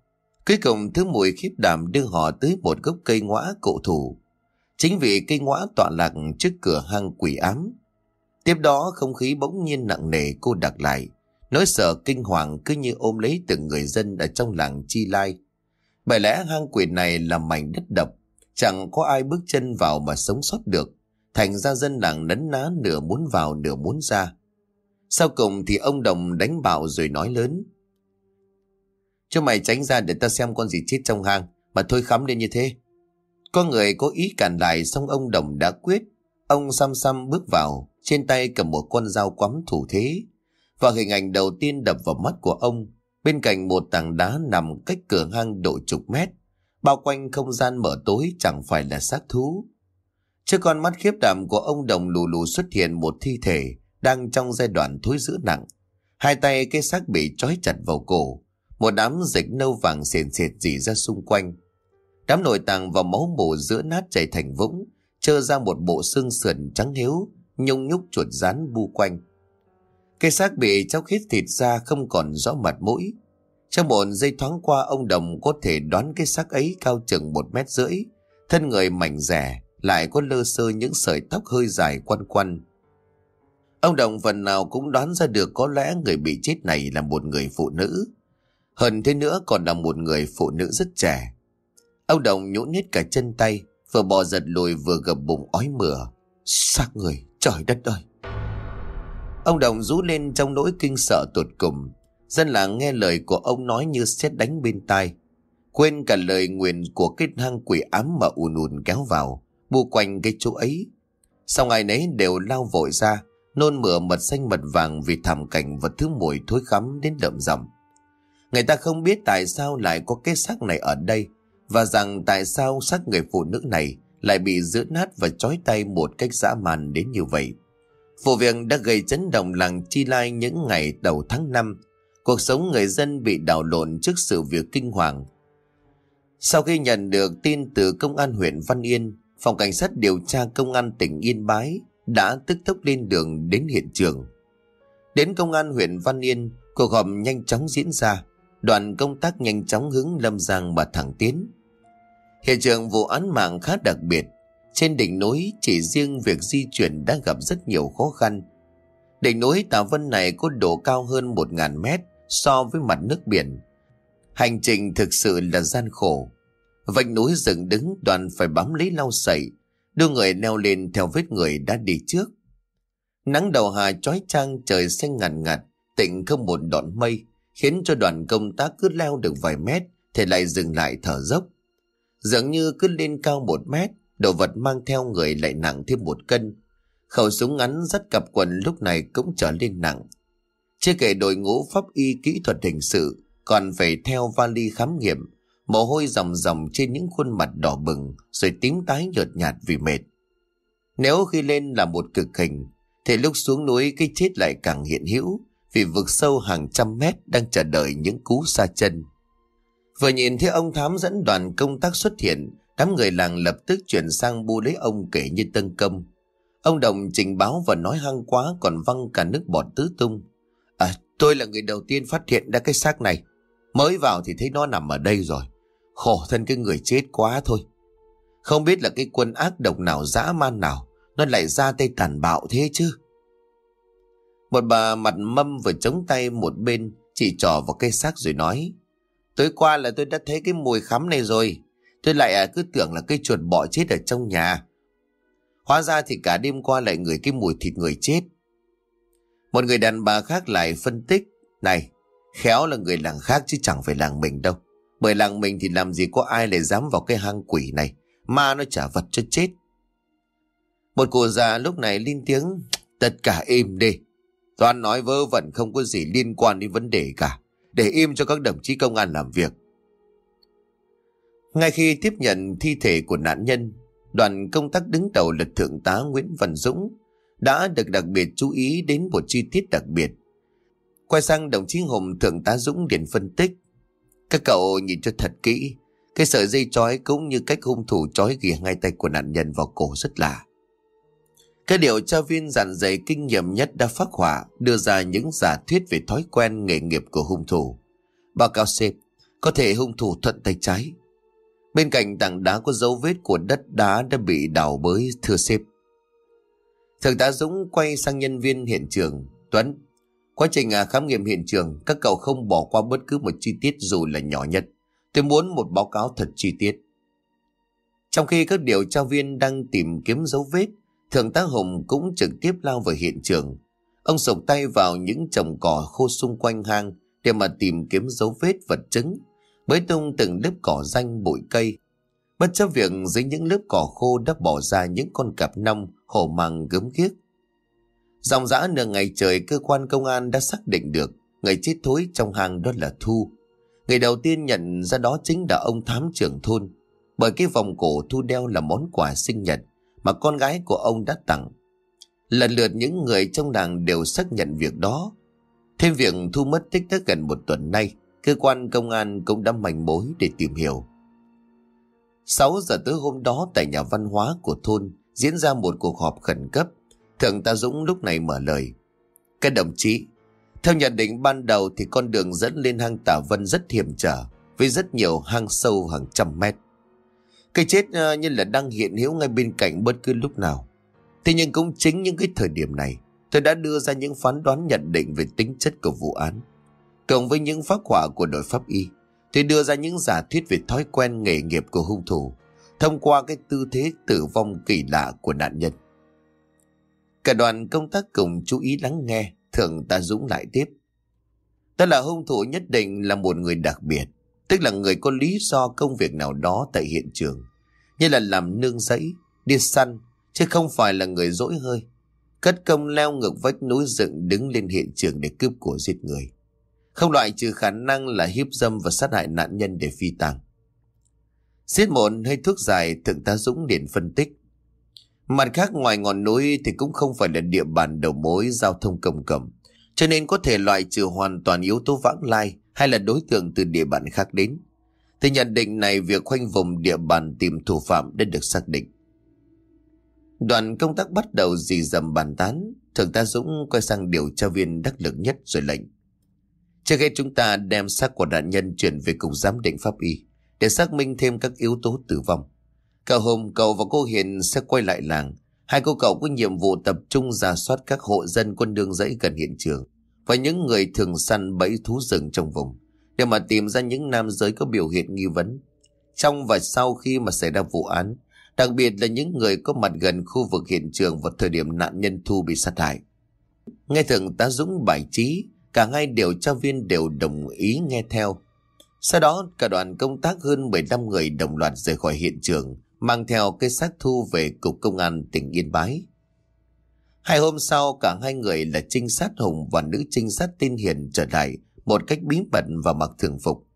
Cuối cùng thứ mùi khiếp đảm đưa họ tới một gốc cây ngõa cổ thụ Chính vì cây ngõa tọa lạc trước cửa hang quỷ ám. Tiếp đó không khí bỗng nhiên nặng nề cô đặc lại. Nỗi sợ kinh hoàng cứ như ôm lấy từng người dân ở trong làng Chi Lai. Bởi lẽ hang quỷ này là mảnh đất độc. Chẳng có ai bước chân vào mà sống sót được. Thành ra dân làng nấn ná nửa muốn vào nửa muốn ra. Sau cùng thì ông Đồng đánh bạo rồi nói lớn. Cho mày tránh ra để ta xem con gì chết trong hang. Mà thôi khắm lên như thế. Có người có ý cản lại xong ông Đồng đã quyết. Ông xăm xăm bước vào, trên tay cầm một con dao quắm thủ thế. Và hình ảnh đầu tiên đập vào mắt của ông, bên cạnh một tảng đá nằm cách cửa hang độ chục mét. Bao quanh không gian mở tối chẳng phải là xác thú. Trước con mắt khiếp đảm của ông Đồng lù lù xuất hiện một thi thể đang trong giai đoạn thối rữa nặng. Hai tay cái xác bị trói chặt vào cổ. Một đám dịch nâu vàng sền sệt dì ra xung quanh. Đám nội tạng và máu mổ giữa nát chảy thành vũng, trơ ra một bộ xương sườn trắng hiếu, nhung nhúc chuột rán bu quanh. Cây xác bị chóc hết thịt ra không còn rõ mặt mũi. Trong một giây thoáng qua ông Đồng có thể đoán cái xác ấy cao chừng một mét rưỡi, thân người mảnh rẻ, lại có lơ sơ những sợi tóc hơi dài quăn quăn. Ông Đồng phần nào cũng đoán ra được có lẽ người bị chết này là một người phụ nữ. Hơn thế nữa còn là một người phụ nữ rất trẻ, Ông Đồng nhũn hết cả chân tay, vừa bò giật lùi vừa gập bụng ói mửa. Xác người, trời đất ơi! Ông Đồng rú lên trong nỗi kinh sợ tột cùng. Dân làng nghe lời của ông nói như xét đánh bên tai. Quên cả lời nguyện của cái hang quỷ ám mà ùn ùn kéo vào, bu quanh cái chỗ ấy. Sau ngày nấy đều lao vội ra, nôn mửa mật xanh mật vàng vì thảm cảnh và thứ mùi thối khắm đến đậm dầm. Người ta không biết tại sao lại có cái xác này ở đây, và rằng tại sao xác người phụ nữ này lại bị giữ nát và trói tay một cách dã man đến như vậy. Vụ việc đã gây chấn động làng Chi Lai những ngày đầu tháng 5. Cuộc sống người dân bị đảo lộn trước sự việc kinh hoàng. Sau khi nhận được tin từ công an huyện Văn Yên, phòng cảnh sát điều tra công an tỉnh Yên Bái đã tức tốc lên đường đến hiện trường. Đến công an huyện Văn Yên, cuộc họp nhanh chóng diễn ra. Đoàn công tác nhanh chóng hướng Lâm Giang và thẳng tiến. Hiện trường vụ án mạng khá đặc biệt. Trên đỉnh núi chỉ riêng việc di chuyển đã gặp rất nhiều khó khăn. Đỉnh núi Tà Vân này có độ cao hơn 1.000 mét so với mặt nước biển. Hành trình thực sự là gian khổ. Vành núi dựng đứng đoàn phải bám lấy lau sậy, đưa người leo lên theo vết người đã đi trước. Nắng đầu hà trói trang trời xanh ngàn ngặt, tịnh không một đọn mây, khiến cho đoàn công tác cứ leo được vài mét thì lại dừng lại thở dốc. Dường như cứ lên cao một mét, đồ vật mang theo người lại nặng thêm một cân. Khẩu súng ngắn dắt cặp quần lúc này cũng trở lên nặng. Chưa kể đội ngũ pháp y kỹ thuật hình sự, còn phải theo vali khám nghiệm, mồ hôi ròng ròng trên những khuôn mặt đỏ bừng, rồi tím tái nhợt nhạt vì mệt. Nếu khi lên là một cực hình, thì lúc xuống núi cái chết lại càng hiện hữu, vì vực sâu hàng trăm mét đang chờ đợi những cú xa chân. Vừa nhìn thấy ông Thám dẫn đoàn công tác xuất hiện, đám người làng lập tức chuyển sang bu lấy ông kể như tân công. Ông Đồng trình báo và nói hăng quá còn văng cả nước bọt tứ tung. À, tôi là người đầu tiên phát hiện ra cái xác này. Mới vào thì thấy nó nằm ở đây rồi. Khổ thân cái người chết quá thôi. Không biết là cái quân ác độc nào dã man nào, nó lại ra tay tàn bạo thế chứ. Một bà mặt mâm vừa chống tay một bên, chỉ trò vào cây xác rồi nói. Tối qua là tôi đã thấy cái mùi khắm này rồi. Tôi lại à, cứ tưởng là cây chuột bọ chết ở trong nhà. Hóa ra thì cả đêm qua lại ngửi cái mùi thịt người chết. Một người đàn bà khác lại phân tích. Này, khéo là người làng khác chứ chẳng phải làng mình đâu. Bởi làng mình thì làm gì có ai lại dám vào cái hang quỷ này. Ma nó trả vật cho chết. Một cụ già lúc này lên tiếng. Tất cả im đi. Toàn nói vớ vẩn không có gì liên quan đến vấn đề cả. Để im cho các đồng chí công an làm việc. Ngay khi tiếp nhận thi thể của nạn nhân, đoàn công tác đứng đầu là Thượng tá Nguyễn Văn Dũng đã được đặc biệt chú ý đến một chi tiết đặc biệt. Quay sang đồng chí Hùng Thượng tá Dũng điện phân tích. Các cậu nhìn cho thật kỹ, cái sợi dây chói cũng như cách hung thủ chói ghi ngay tay của nạn nhân vào cổ rất lạ. Các điều tra viên dặn dày kinh nghiệm nhất đã phát họa đưa ra những giả thuyết về thói quen nghề nghiệp của hung thủ. Báo cáo sếp, có thể hung thủ thuận tay trái. Bên cạnh tảng đá có dấu vết của đất đá đã bị đào bới thưa xếp Thượng tá Dũng quay sang nhân viên hiện trường. Tuấn, quá trình à, khám nghiệm hiện trường, các cậu không bỏ qua bất cứ một chi tiết dù là nhỏ nhất. Tôi muốn một báo cáo thật chi tiết. Trong khi các điều tra viên đang tìm kiếm dấu vết, Thượng tá Hùng cũng trực tiếp lao vào hiện trường. Ông sộc tay vào những chồng cỏ khô xung quanh hang để mà tìm kiếm dấu vết vật chứng, bới tung từng lớp cỏ danh bụi cây. Bất chấp việc dưới những lớp cỏ khô đã bỏ ra những con cặp nông hổ màng gớm ghiếc. Dòng dã nửa ngày trời cơ quan công an đã xác định được người chết thối trong hang đó là Thu. Người đầu tiên nhận ra đó chính là ông thám trưởng thôn bởi cái vòng cổ Thu đeo là món quà sinh nhật mà con gái của ông đã tặng. Lần lượt những người trong làng đều xác nhận việc đó. Thêm việc Thu mất tích tới gần một tuần nay, cơ quan công an cũng đã manh mối để tìm hiểu. 6 giờ tới hôm đó tại nhà văn hóa của thôn diễn ra một cuộc họp khẩn cấp. Thượng tá Dũng lúc này mở lời. Các đồng chí, theo nhận định ban đầu thì con đường dẫn lên hang Tả Vân rất hiểm trở, với rất nhiều hang sâu hàng trăm mét. Cái chết ờ, như là đang hiện hữu ngay bên cạnh bất cứ lúc nào. Thế nhưng cũng chính những cái thời điểm này, tôi đã đưa ra những phán đoán nhận định về tính chất của vụ án. Cộng với những phát họa của đội pháp y, thì đưa ra những giả thuyết về thói quen nghề nghiệp của hung thủ, thông qua cái tư thế tử vong kỳ lạ của nạn nhân. Cả đoàn công tác cùng chú ý lắng nghe, thượng ta Dũng lại tiếp. Ta là hung thủ nhất định là một người đặc biệt, tức là người có lý do công việc nào đó tại hiện trường, như là làm nương rẫy, đi săn, chứ không phải là người dỗi hơi. Cất công leo ngược vách núi dựng đứng lên hiện trường để cướp của giết người. Không loại trừ khả năng là hiếp dâm và sát hại nạn nhân để phi tàng. Xiết mộn hay thuốc dài thượng tá Dũng điện phân tích. Mặt khác ngoài ngọn núi thì cũng không phải là địa bàn đầu mối giao thông công cộng. Cho nên có thể loại trừ hoàn toàn yếu tố vãng lai hay là đối tượng từ địa bàn khác đến. thì nhận định này việc khoanh vùng địa bàn tìm thủ phạm đã được xác định. Đoàn công tác bắt đầu dì dầm bàn tán, Thượng tá Dũng quay sang điều tra viên đắc lực nhất rồi lệnh. Trước hết chúng ta đem xác của nạn nhân chuyển về cục giám định pháp y để xác minh thêm các yếu tố tử vong. Cậu hôm cậu và cô Hiền sẽ quay lại làng. Hai cô cậu có nhiệm vụ tập trung giả soát các hộ dân quân đường dãy gần hiện trường và những người thường săn bẫy thú rừng trong vùng để mà tìm ra những nam giới có biểu hiện nghi vấn. Trong và sau khi mà xảy ra vụ án, đặc biệt là những người có mặt gần khu vực hiện trường vào thời điểm nạn nhân Thu bị sát hại. Nghe thượng tá Dũng bài trí, cả hai điều tra viên đều đồng ý nghe theo. Sau đó, cả đoàn công tác hơn 15 người đồng loạt rời khỏi hiện trường, mang theo cây xác Thu về Cục Công an tỉnh Yên Bái. Hai hôm sau, cả hai người là trinh sát Hùng và nữ trinh sát tin Hiền trở lại một cách bí mật và mặc thường phục.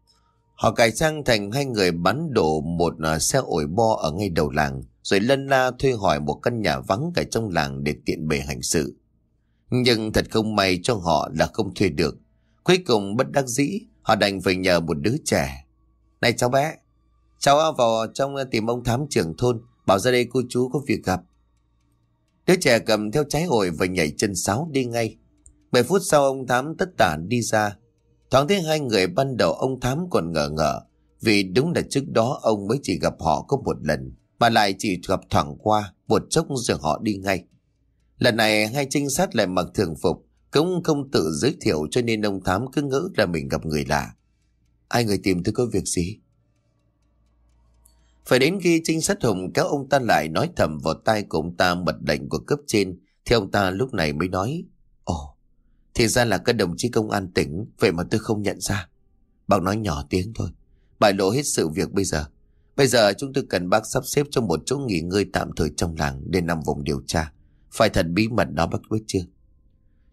Họ cải trang thành hai người bắn đổ một à, xe ổi bo ở ngay đầu làng, rồi lân la thuê hỏi một căn nhà vắng cả trong làng để tiện bề hành sự. Nhưng thật không may cho họ là không thuê được. Cuối cùng bất đắc dĩ, họ đành phải nhờ một đứa trẻ. Này cháu bé, cháu vào trong tìm ông thám trưởng thôn, bảo ra đây cô chú có việc gặp. Đứa trẻ cầm theo trái ổi và nhảy chân sáo đi ngay. Mười phút sau ông thám tất tả đi ra. Thoáng thấy hai người ban đầu ông thám còn ngờ ngờ. Vì đúng là trước đó ông mới chỉ gặp họ có một lần. Mà lại chỉ gặp thoảng qua, một chốc rồi họ đi ngay. Lần này hai trinh sát lại mặc thường phục. Cũng không tự giới thiệu cho nên ông thám cứ ngỡ là mình gặp người lạ. Ai người tìm tôi có việc gì? Phải đến khi trinh sát Hùng kéo ông ta lại nói thầm vào tai của ông ta mật lệnh của cấp trên thì ông ta lúc này mới nói Ồ, thì ra là các đồng chí công an tỉnh Vậy mà tôi không nhận ra Bác nói nhỏ tiếng thôi Bại lộ hết sự việc bây giờ Bây giờ chúng tôi cần bác sắp xếp cho một chỗ nghỉ ngơi tạm thời trong làng để nằm vùng điều tra. Phải thật bí mật đó bác biết chưa?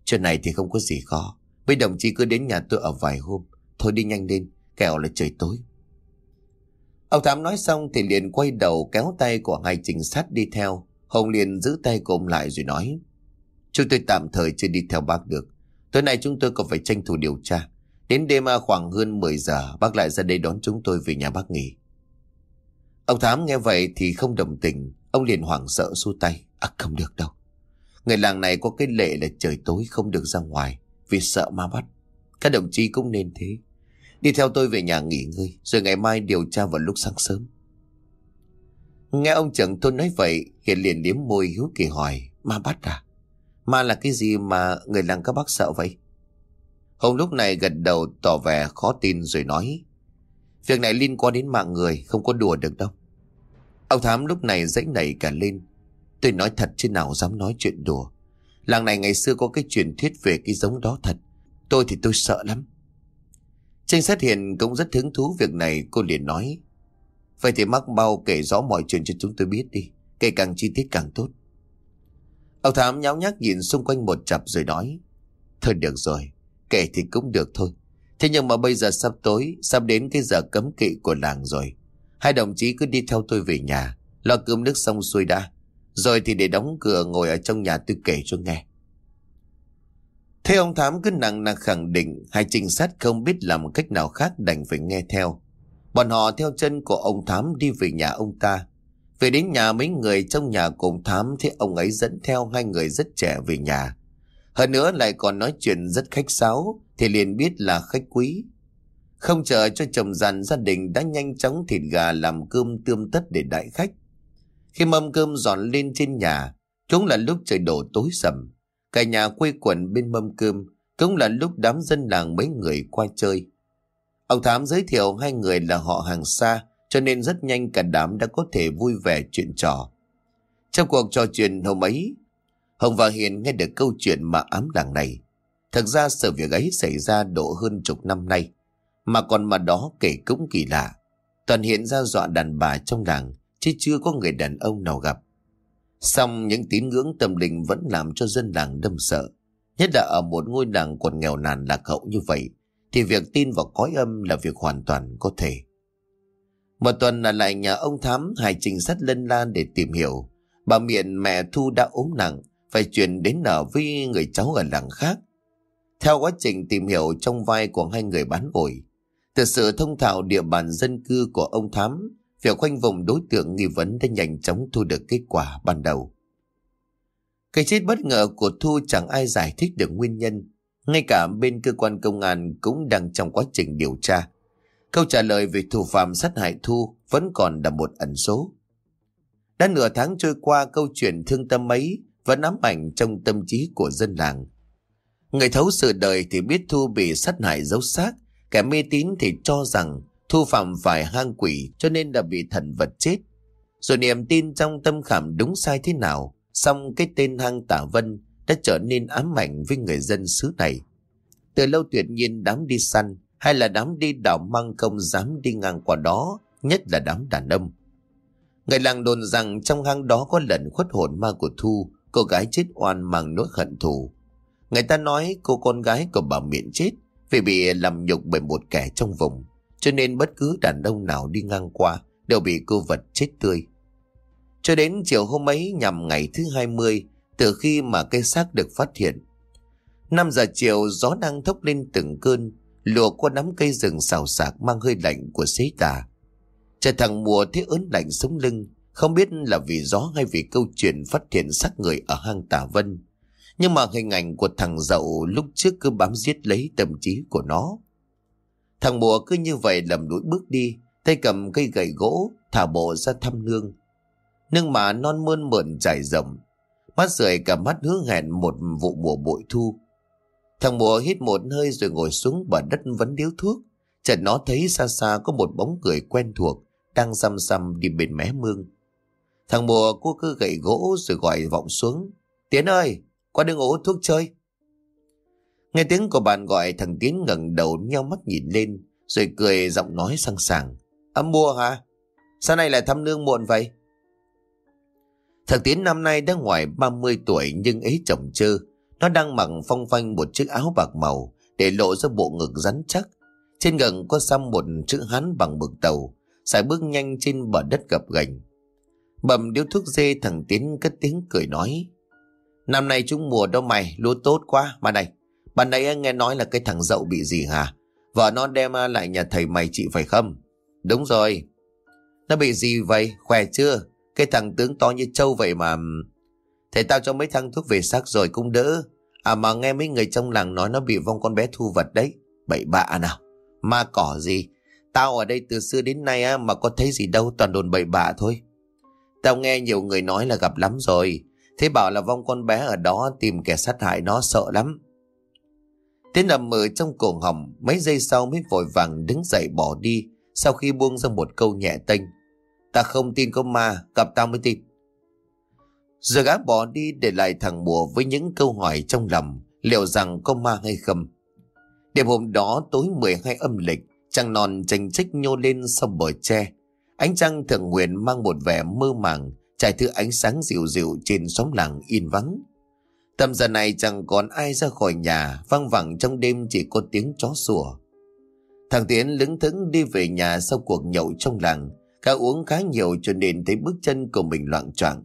Chuyện này thì không có gì khó. Bây đồng chí cứ đến nhà tôi ở vài hôm. Thôi đi nhanh lên, kẻo là trời tối. Ông Thám nói xong thì liền quay đầu kéo tay của hai trinh sát đi theo. Hồng liền giữ tay của ông lại rồi nói. Chúng tôi tạm thời chưa đi theo bác được. Tối nay chúng tôi còn phải tranh thủ điều tra. Đến đêm à, khoảng hơn 10 giờ bác lại ra đây đón chúng tôi về nhà bác nghỉ. Ông Thám nghe vậy thì không đồng tình. Ông liền hoảng sợ xu tay. À không được đâu. Người làng này có cái lệ là trời tối không được ra ngoài. Vì sợ ma bắt. Các đồng chí cũng nên thế. Đi theo tôi về nhà nghỉ ngơi. Rồi ngày mai điều tra vào lúc sáng sớm. Nghe ông trưởng thôn nói vậy. Hiền liền liếm môi hiếu kỳ hỏi. Ma bắt à? Ma là cái gì mà người làng các bác sợ vậy? Hồng lúc này gật đầu tỏ vẻ khó tin rồi nói. Việc này liên quan đến mạng người, Không có đùa được đâu Ông Thám lúc này dãy nảy cả lên Tôi nói thật chứ nào dám nói chuyện đùa. Làng này ngày xưa có cái truyền thuyết về cái giống đó thật. Tôi thì tôi sợ lắm. Trinh sát hiền cũng rất hứng thú việc này Cô liền nói. Vậy thì mắc bao kể rõ mọi chuyện cho chúng tôi biết đi Kể càng chi tiết càng tốt. Ông Thám nháo nhác nhìn xung quanh một chập rồi nói. Thôi được rồi Kể thì cũng được thôi. Thế nhưng mà bây giờ sắp tối, sắp đến cái giờ cấm kỵ của làng rồi. Hai đồng chí cứ đi theo tôi về nhà, lo cơm nước xong xuôi đã. Rồi thì để đóng cửa ngồi ở trong nhà tôi kể cho nghe. Thế ông Thám cứ nặng nặng khẳng định hai trinh sát không biết làm cách nào khác đành phải nghe theo. Bọn họ theo chân của ông Thám đi về nhà ông ta. Về đến nhà mấy người trong nhà của ông Thám thì ông ấy dẫn theo hai người rất trẻ về nhà. Hơn nữa lại còn nói chuyện rất khách sáo thì liền biết là khách quý. Không chờ cho chồng dàn gia đình đã nhanh chóng thịt gà làm cơm tươm tất để đại khách. Khi mâm cơm dọn lên trên nhà, cũng là lúc trời đổ tối sầm. Cả nhà quây quần bên mâm cơm, cũng là lúc đám dân làng mấy người qua chơi. Ông Thám giới thiệu hai người là họ hàng xa, cho nên rất nhanh cả đám đã có thể vui vẻ chuyện trò. Trong cuộc trò chuyện hôm ấy, Hồng và Hiền nghe được câu chuyện mà ám làng này. Thực ra sự việc ấy xảy ra độ hơn chục năm nay. Mà còn mà đó kể cũng kỳ lạ. Toàn hiện ra dọa đàn bà trong làng, chứ chưa có người đàn ông nào gặp. Xong những tín ngưỡng tâm linh vẫn làm cho dân làng đâm sợ. Nhất là ở một ngôi làng còn nghèo nàn lạc hậu như vậy, thì việc tin vào cõi âm là việc hoàn toàn có thể. Một tuần là lại nhà ông Thám hai trình sát lân lan để tìm hiểu. Bà miệng mẹ Thu đã ốm nặng, phải chuyển đến ở với người cháu ở làng khác. Theo quá trình tìm hiểu trong vai của hai người bán ổi, từ sự thông thạo địa bàn dân cư của ông Thám, việc khoanh vùng đối tượng nghi vấn đã nhanh chóng thu được kết quả ban đầu. Cái chết bất ngờ của Thu chẳng ai giải thích được nguyên nhân. Ngay cả bên cơ quan công an cũng đang trong quá trình điều tra. Câu trả lời về thủ phạm sát hại Thu vẫn còn là một ẩn số. Đã nửa tháng trôi qua câu chuyện thương tâm ấy vẫn ám ảnh trong tâm trí của dân làng. Người thấu sự đời thì biết Thu bị sát hại dấu xác, kẻ mê tín thì cho rằng Thu phạm phải hang quỷ cho nên đã bị thần vật chết. Rồi niềm tin trong tâm khảm đúng sai thế nào, xong cái tên hang tả vân đã trở nên ám ảnh với người dân xứ này. Từ lâu tuyệt nhiên đám đi săn hay là đám đi đảo măng không dám đi ngang qua đó, nhất là đám đàn ông. Người làng đồn rằng trong hang đó có lần khuất hồn ma của Thu, cô gái chết oan mang nỗi hận thù. Người ta nói cô con gái của bà miệng chết vì bị làm nhục bởi một kẻ trong vùng, cho nên bất cứ đàn ông nào đi ngang qua đều bị cô vật chết tươi. Cho đến chiều hôm ấy nhằm ngày thứ 20, từ khi mà cây xác được phát hiện. 5 giờ chiều gió đang thốc lên từng cơn, lùa qua nắm cây rừng xào xạc mang hơi lạnh của xế tà. Trời thằng mùa thấy ớn lạnh sống lưng, không biết là vì gió hay vì câu chuyện phát hiện xác người ở hang Tà Vân. Nhưng mà hình ảnh của thằng dậu lúc trước cứ bám giết lấy tâm trí của nó. Thằng mùa cứ như vậy lầm đuổi bước đi, tay cầm cây gậy gỗ, thả bộ ra thăm nương. Nương mà non mơn mượn trải rộng, mắt rời cả mắt hứa hẹn một vụ mùa bội thu. Thằng mùa hít một hơi rồi ngồi xuống bờ đất vấn điếu thuốc. Chợt nó thấy xa xa có một bóng người quen thuộc đang xăm xăm đi bên mé mương. Thằng mùa cô cứ gậy gỗ rồi gọi vọng xuống. Tiến ơi, qua đường ổ thuốc chơi. Nghe tiếng của bạn gọi thằng Tiến ngẩng đầu nheo mắt nhìn lên rồi cười giọng nói sang sảng. Âm mua hả? Sao này lại thăm nương muộn vậy? Thằng Tiến năm nay đã ngoài 30 tuổi nhưng ấy chồng chơ. Nó đang mặc phong phanh một chiếc áo bạc màu để lộ ra bộ ngực rắn chắc. Trên gần có xăm một chữ hán bằng mực tàu, xài bước nhanh trên bờ đất gập ghềnh. Bầm điếu thuốc dê thằng Tiến cất tiếng cười nói. Năm nay chúng mùa đâu mày, lúa tốt quá. Mà này, bạn nãy nghe nói là cái thằng dậu bị gì hả? Vợ nó đem à, lại nhà thầy mày chị phải không? Đúng rồi. Nó bị gì vậy? Khỏe chưa? Cái thằng tướng to như trâu vậy mà... Thầy tao cho mấy thằng thuốc về xác rồi cũng đỡ. À mà nghe mấy người trong làng nói nó bị vong con bé thu vật đấy. Bậy bạ nào. Ma cỏ gì. Tao ở đây từ xưa đến nay á, mà có thấy gì đâu toàn đồn bậy bạ thôi. Tao nghe nhiều người nói là gặp lắm rồi. Thế bảo là vong con bé ở đó tìm kẻ sát hại nó sợ lắm. Tiến nằm mở trong cổ họng mấy giây sau mới vội vàng đứng dậy bỏ đi sau khi buông ra một câu nhẹ tênh. Ta không tin có ma, gặp tao mới tin. giờ gã bỏ đi để lại thằng mùa với những câu hỏi trong lòng liệu rằng có ma hay không. Đêm hôm đó tối 12 âm lịch, trăng non tranh trích nhô lên sau bờ tre. Ánh trăng thượng nguyện mang một vẻ mơ màng, trải thứ ánh sáng dịu dịu trên xóm làng yên vắng. Tầm giờ này chẳng còn ai ra khỏi nhà, văng vẳng trong đêm chỉ có tiếng chó sủa. Thằng Tiến lững thững đi về nhà sau cuộc nhậu trong làng, cả uống khá nhiều cho nên thấy bước chân của mình loạn choạng.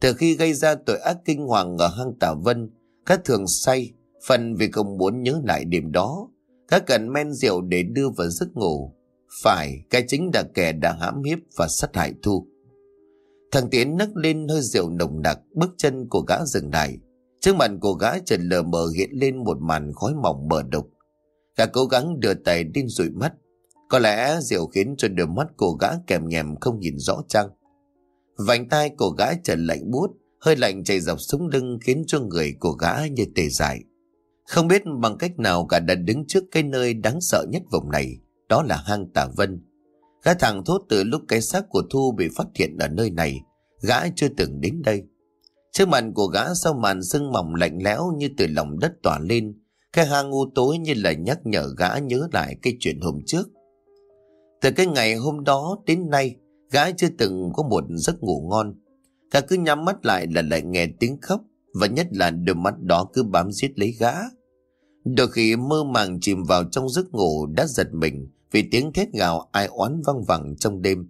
Từ khi gây ra tội ác kinh hoàng ở hang Tả Vân, các thường say, phần vì không muốn nhớ lại điểm đó. Các cần men rượu để đưa vào giấc ngủ. Phải, cái chính là kẻ đã hãm hiếp và sát hại Thu. Thằng Tiến nấc lên hơi rượu nồng nặc, bước chân của gã dừng lại. Trước mặt của gã trần lờ mờ hiện lên một màn khói mỏng mờ đục. Gã cố gắng đưa tay lên dụi mắt. Có lẽ rượu khiến cho đôi mắt của gã kèm nhèm không nhìn rõ chăng. Vành tay của gã trần lạnh buốt, hơi lạnh chảy dọc sống lưng khiến cho người của gã như tê dại. Không biết bằng cách nào gã đã đứng trước cái nơi đáng sợ nhất vùng này, đó là hang tả vân. Gã thằng thốt từ lúc cái xác của Thu bị phát hiện ở nơi này, gã chưa từng đến đây. Trước mặt của gã sau màn sưng mỏng lạnh lẽo như từ lòng đất tỏa lên, cái hang u tối như là nhắc nhở gã nhớ lại cái chuyện hôm trước. Từ cái ngày hôm đó đến nay, gã chưa từng có một giấc ngủ ngon. Gã cứ nhắm mắt lại là lại nghe tiếng khóc, và nhất là đôi mắt đó cứ bám giết lấy gã. Đôi khi mơ màng chìm vào trong giấc ngủ đã giật mình vì tiếng thét gào ai oán văng vẳng trong đêm.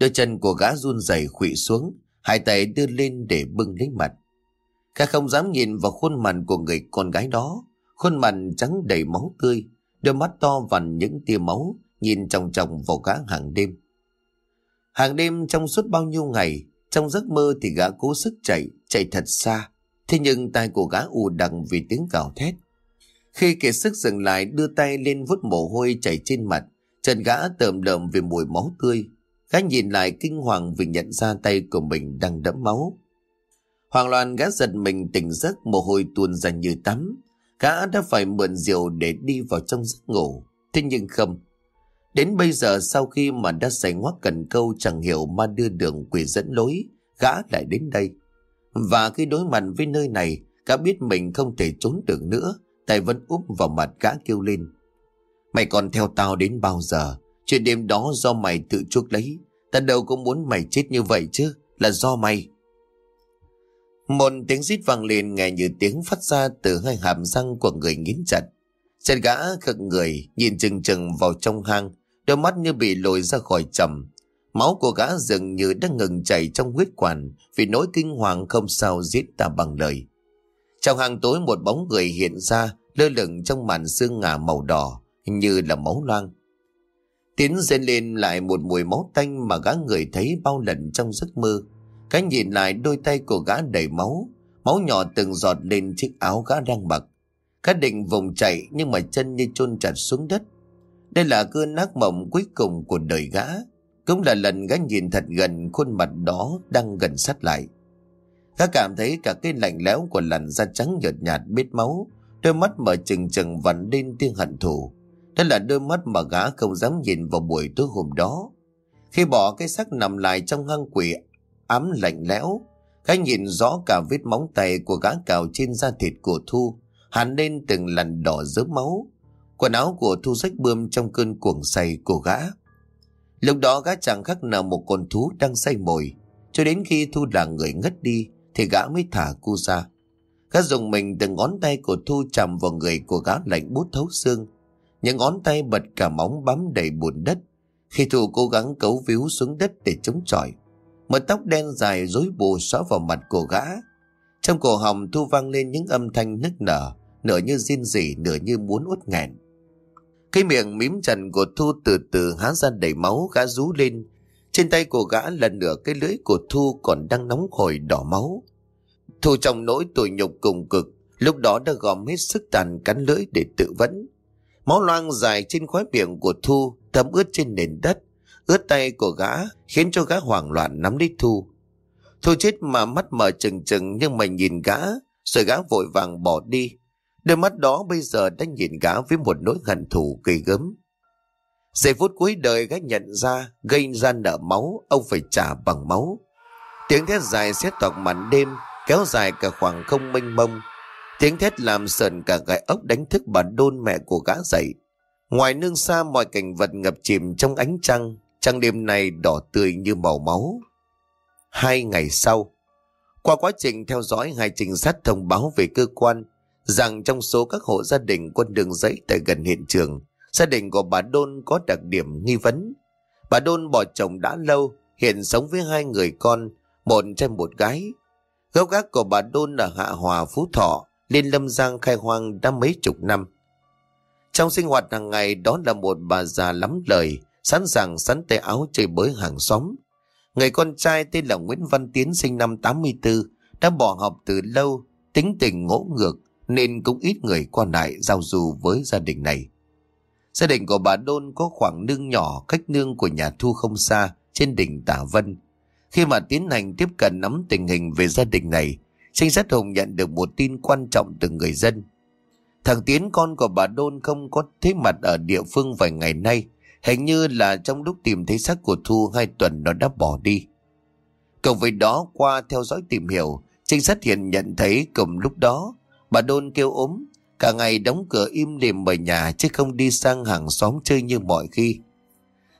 Đôi chân của gã run rẩy khụy xuống, hai tay đưa lên để bưng lấy mặt. Kha không dám nhìn vào khuôn mặt của người con gái đó, khuôn mặt trắng đầy máu tươi, đôi mắt to vằn những tia máu, nhìn trọng trọng vào gã hàng đêm. Hàng đêm trong suốt bao nhiêu ngày, trong giấc mơ thì gã cố sức chạy, chạy thật xa. Thế nhưng tai của gã ù đằng vì tiếng gào thét. Khi kiệt sức dừng lại đưa tay lên vút mồ hôi chảy trên mặt, chân gã tờm lợm vì mùi máu tươi. Gã nhìn lại kinh hoàng vì nhận ra tay của mình đang đẫm máu. Hoàng loạn gã giật mình tỉnh giấc mồ hôi tuôn ra như tắm. Gã đã phải mượn rượu để đi vào trong giấc ngủ. Thế nhưng không. Đến bây giờ sau khi mà đã xảy ngoắc cần câu chẳng hiểu mà đưa đường quỷ dẫn lối, gã lại đến đây. Và khi đối mặt với nơi này, gã biết mình không thể trốn được nữa, tay vẫn úp vào mặt gã kêu lên. Mày còn theo tao đến bao giờ? Chuyện đêm đó do mày tự chuốc lấy. Ta đâu có muốn mày chết như vậy chứ, là do mày. Một tiếng rít vang lên nghe như tiếng phát ra từ hai hàm răng của người nghiến chặt. Chân gã khực người, nhìn chừng chừng vào trong hang, đôi mắt như bị lồi ra khỏi trầm. Máu của gã dường như đang ngừng chảy trong huyết quản vì nỗi kinh hoàng không sao giết ta bằng lời. Trong hang tối một bóng người hiện ra lơ lửng trong màn xương ngà màu đỏ như là máu loang. Tiến dên lên lại một mùi máu tanh mà gã người thấy bao lần trong giấc mơ. Cái nhìn lại đôi tay của gã đầy máu, máu nhỏ từng giọt lên chiếc áo gã đang mặc. Gã định vùng chạy nhưng mà chân như chôn chặt xuống đất. Đây là cơn ác mộng cuối cùng của đời gã. Cũng là lần gã nhìn thật gần khuôn mặt đó đang gần sát lại. Gã cảm thấy cả cái lạnh lẽo của làn da trắng nhợt nhạt bết máu, đôi mắt mở trừng trừng vặn lên tiếng hận thù. Đó là đôi mắt mà gã không dám nhìn vào buổi tối hôm đó. Khi bỏ cái xác nằm lại trong hang quỷ ám lạnh lẽo, gã nhìn rõ cả vết móng tay của gã cào trên da thịt của Thu, hẳn lên từng lần đỏ rớm máu. Quần áo của Thu rách bươm trong cơn cuồng say của gã. Lúc đó gã chẳng khác nào một con thú đang say mồi, cho đến khi Thu là người ngất đi thì gã mới thả cô ra. Gã dùng mình từng ngón tay của Thu chạm vào người của gã lạnh bút thấu xương. Những ngón tay bật cả móng bám đầy bùn đất. Khi Thu cố gắng cấu víu xuống đất để chống chọi. Một tóc đen dài rối bù xóa vào mặt của gã. Trong cổ họng Thu vang lên những âm thanh nức nở, nửa như riêng rỉ, nửa như muốn uất nghẹn. Cái miệng mím trần của Thu từ từ há ra đầy máu gã rú lên. Trên tay của gã lần nửa cái lưỡi của Thu còn đang nóng hổi đỏ máu. Thu trong nỗi tủi nhục cùng cực, lúc đó đã gom hết sức tàn cắn lưỡi để tự vấn. Máu loang dài trên khóe miệng của Thu thấm ướt trên nền đất, ướt tay của gã khiến cho gã hoảng loạn nắm lấy Thu. Thu chết mà mắt mở trừng trừng nhưng mà nhìn gã, rồi gã vội vàng bỏ đi. Đôi mắt đó bây giờ đã nhìn gã với một nỗi hận thù kỳ gớm. Giây phút cuối đời gã nhận ra gây ra nợ máu, ông phải trả bằng máu. Tiếng thét dài xét toạc màn đêm, kéo dài cả khoảng không mênh mông. Tiếng thét làm sờn cả gai ốc đánh thức bà đôn mẹ của gã dậy. Ngoài nương xa mọi cảnh vật ngập chìm trong ánh trăng, trăng đêm này đỏ tươi như màu máu. Hai ngày sau, qua quá trình theo dõi hai trinh sát thông báo về cơ quan rằng trong số các hộ gia đình quân đường dãy tại gần hiện trường, gia đình của bà Đôn có đặc điểm nghi vấn. Bà Đôn bỏ chồng đã lâu, hiện sống với hai người con, một trai một gái. Gốc gác của bà Đôn là Hạ Hòa, Phú Thọ, lên Lâm Giang khai hoang đã mấy chục năm. Trong sinh hoạt hàng ngày đó là một bà già lắm lời, sẵn sàng sắn tay áo chơi bới hàng xóm. Người con trai tên là Nguyễn Văn Tiến sinh năm 84, đã bỏ học từ lâu, tính tình ngỗ ngược, nên cũng ít người qua lại giao du với gia đình này. Gia đình của bà Đôn có khoảng nương nhỏ cách nương của nhà Thu không xa trên đỉnh Tả Vân. Khi mà tiến hành tiếp cận nắm tình hình về gia đình này, Trinh sát Hùng nhận được một tin quan trọng từ người dân. Thằng Tiến con của bà Đôn không có thế mặt ở địa phương vài ngày nay. Hình như là trong lúc tìm thấy xác của Thu hai tuần nó đã bỏ đi. Cộng với đó qua theo dõi tìm hiểu, trinh sát hiện nhận thấy cùng lúc đó bà Đôn kêu ốm, cả ngày đóng cửa im lìm ở nhà chứ không đi sang hàng xóm chơi như mọi khi.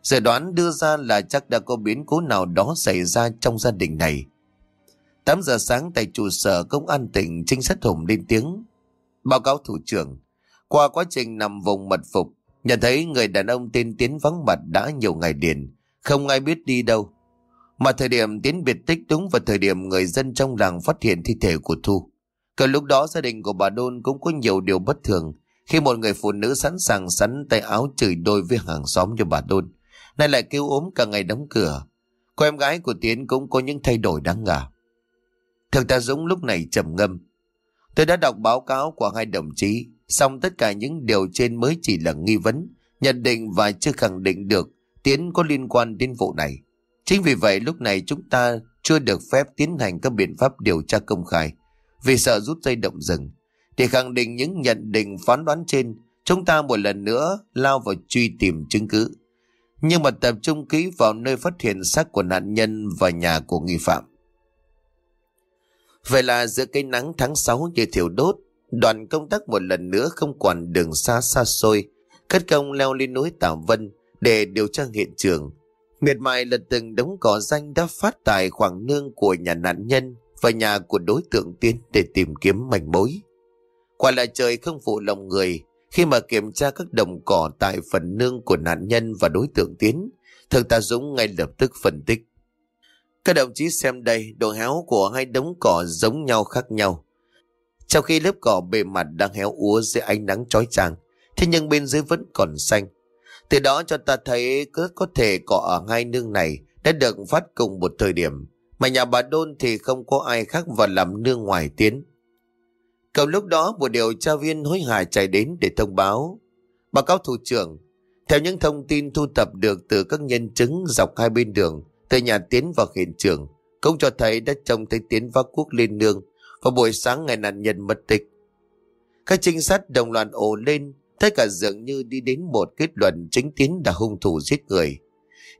Dự đoán đưa ra là chắc đã có biến cố nào đó xảy ra trong gia đình này. 8 giờ sáng tại trụ sở công an tỉnh trinh sát Hùng lên tiếng. Báo cáo thủ trưởng, qua quá trình nằm vùng mật phục, nhận thấy người đàn ông tên Tiến vắng mặt đã nhiều ngày liền, không ai biết đi đâu. Mà thời điểm Tiến biệt tích đúng vào thời điểm người dân trong làng phát hiện thi thể của Thu. Cả lúc đó gia đình của bà Đôn cũng có nhiều điều bất thường khi một người phụ nữ sẵn sàng sắn tay áo chửi đôi với hàng xóm cho bà Đôn. Nay lại kêu ốm cả ngày đóng cửa. Cô em gái của Tiến cũng có những thay đổi đáng ngờ. Thượng tá Dũng lúc này trầm ngâm. Tôi đã đọc báo cáo của hai đồng chí, xong tất cả những điều trên mới chỉ là nghi vấn, nhận định và chưa khẳng định được Tiến có liên quan đến vụ này. Chính vì vậy lúc này chúng ta chưa được phép tiến hành các biện pháp điều tra công khai, vì sợ rút dây động rừng. Để khẳng định những nhận định phán đoán trên, chúng ta một lần nữa lao vào truy tìm chứng cứ. Nhưng mà tập trung kỹ vào nơi phát hiện xác của nạn nhân và nhà của nghi phạm. Vậy là giữa cây nắng tháng 6 như thiểu đốt, đoàn công tác một lần nữa không quản đường xa xa xôi, cất công leo lên núi Tảo Vân để điều tra hiện trường. Miệt mài lật từng đống cỏ danh đã phát tài khoảng nương của nhà nạn nhân và nhà của đối tượng Tiến để tìm kiếm manh mối. Quả là trời không phụ lòng người khi mà kiểm tra các đồng cỏ tại phần nương của nạn nhân và đối tượng Tiến, Thượng tá Dũng ngay lập tức phân tích. Các đồng chí xem đây, độ héo của hai đống cỏ giống nhau khác nhau. Trong khi lớp cỏ bề mặt đang héo úa dưới ánh nắng chói chang, thế nhưng bên dưới vẫn còn xanh. Từ đó cho ta thấy rất có thể cỏ ở hai nương này đã được phát cùng một thời điểm, mà nhà bà Đôn thì không có ai khác vào làm nương ngoài tiến. Cầm lúc đó một điều tra viên hối hả chạy đến để thông báo. Báo cáo thủ trưởng, theo những thông tin thu thập được từ các nhân chứng dọc hai bên đường, Thầy nhà Tiến vào hiện trường, cũng cho thấy đã trông thấy Tiến vác quốc lên nương vào buổi sáng ngày nạn nhân mất tích. Các trinh sát đồng loạt ồ lên, tất cả dường như đi đến một kết luận chính Tiến đã hung thủ giết người.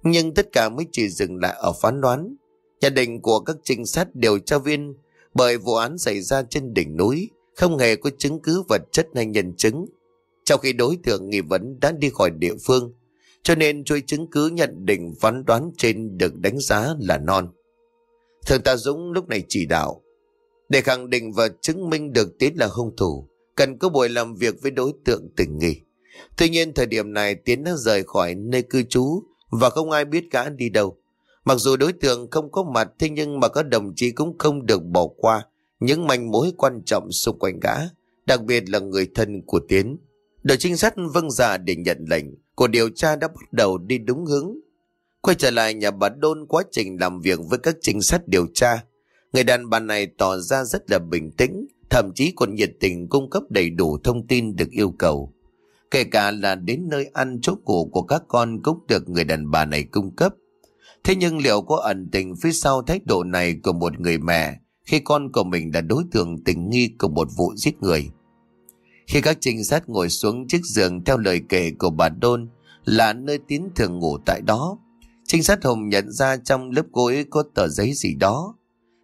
Nhưng tất cả mới chỉ dừng lại ở phán đoán. Nhận định của các trinh sát điều tra viên bởi vụ án xảy ra trên đỉnh núi, không hề có chứng cứ vật chất hay nhân chứng. Trong khi đối tượng nghi vấn đã đi khỏi địa phương, cho nên chuỗi chứng cứ nhận định phán đoán trên được đánh giá là non. Thượng tá Dũng lúc này chỉ đạo, để khẳng định và chứng minh được Tiến là hung thủ, cần có buổi làm việc với đối tượng tình nghi. Tuy nhiên thời điểm này Tiến đã rời khỏi nơi cư trú và không ai biết gã đi đâu. Mặc dù đối tượng không có mặt thế nhưng mà các đồng chí cũng không được bỏ qua những manh mối quan trọng xung quanh gã, đặc biệt là người thân của Tiến. Đội trinh sát vâng giả dạ để nhận lệnh, cuộc điều tra đã bắt đầu đi đúng hướng. Quay trở lại nhà bà Đôn quá trình làm việc với các trinh sát điều tra, người đàn bà này tỏ ra rất là bình tĩnh, thậm chí còn nhiệt tình cung cấp đầy đủ thông tin được yêu cầu. Kể cả là đến nơi ăn chỗ ngủ của các con cũng được người đàn bà này cung cấp. Thế nhưng liệu có ẩn tình phía sau thái độ này của một người mẹ khi con của mình là đối tượng tình nghi của một vụ giết người? Khi các trinh sát ngồi xuống chiếc giường theo lời kể của bà Đôn là nơi Tiến thường ngủ tại đó, trinh sát Hùng nhận ra trong lớp gối có tờ giấy gì đó.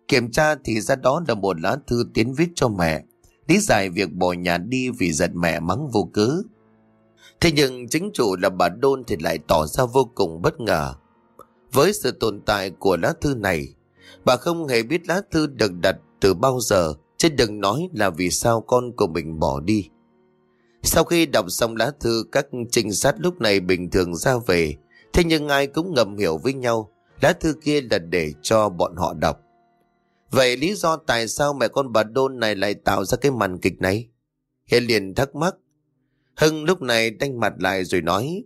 Kiểm tra thì ra đó là một lá thư Tiến viết cho mẹ, lý giải việc bỏ nhà đi vì giận mẹ mắng vô cớ. Thế nhưng chính chủ là bà Đôn thì lại tỏ ra vô cùng bất ngờ. Với sự tồn tại của lá thư này, bà không hề biết lá thư được đặt từ bao giờ, chứ đừng nói là vì sao con của mình bỏ đi. Sau khi đọc xong lá thư, các trinh sát lúc này bình thường ra về, thế nhưng ai cũng ngầm hiểu với nhau, lá thư kia là để cho bọn họ đọc. Vậy lý do tại sao mẹ con bà Đôn này lại tạo ra cái màn kịch này? Hiền liền thắc mắc. Hưng lúc này đanh mặt lại rồi nói,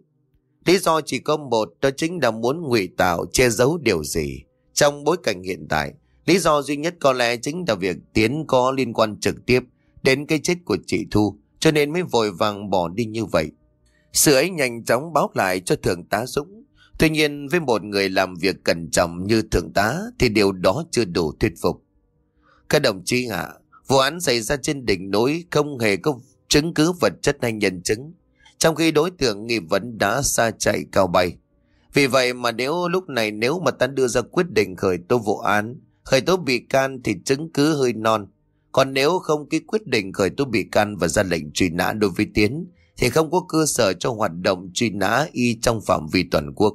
Lý do chỉ có một đó chính là muốn ngụy tạo che giấu điều gì. Trong bối cảnh hiện tại, lý do duy nhất có lẽ chính là việc Tiến có liên quan trực tiếp đến cái chết của chị Thu, cho nên mới vội vàng bỏ đi như vậy. Sự ấy nhanh chóng báo lại cho Thượng tá Dũng. Tuy nhiên với một người làm việc cẩn trọng như Thượng tá thì điều đó chưa đủ thuyết phục. Các đồng chí ạ, vụ án xảy ra trên đỉnh núi không hề có chứng cứ vật chất hay nhân chứng trong khi đối tượng nghi vấn đã xa chạy cao bay. Vì vậy mà nếu lúc này nếu mà ta đưa ra quyết định khởi tố vụ án, khởi tố bị can thì chứng cứ hơi non. Còn nếu không ký quyết định khởi tố bị can và ra lệnh truy nã đối với Tiến, thì không có cơ sở cho hoạt động truy nã y trong phạm vi toàn quốc.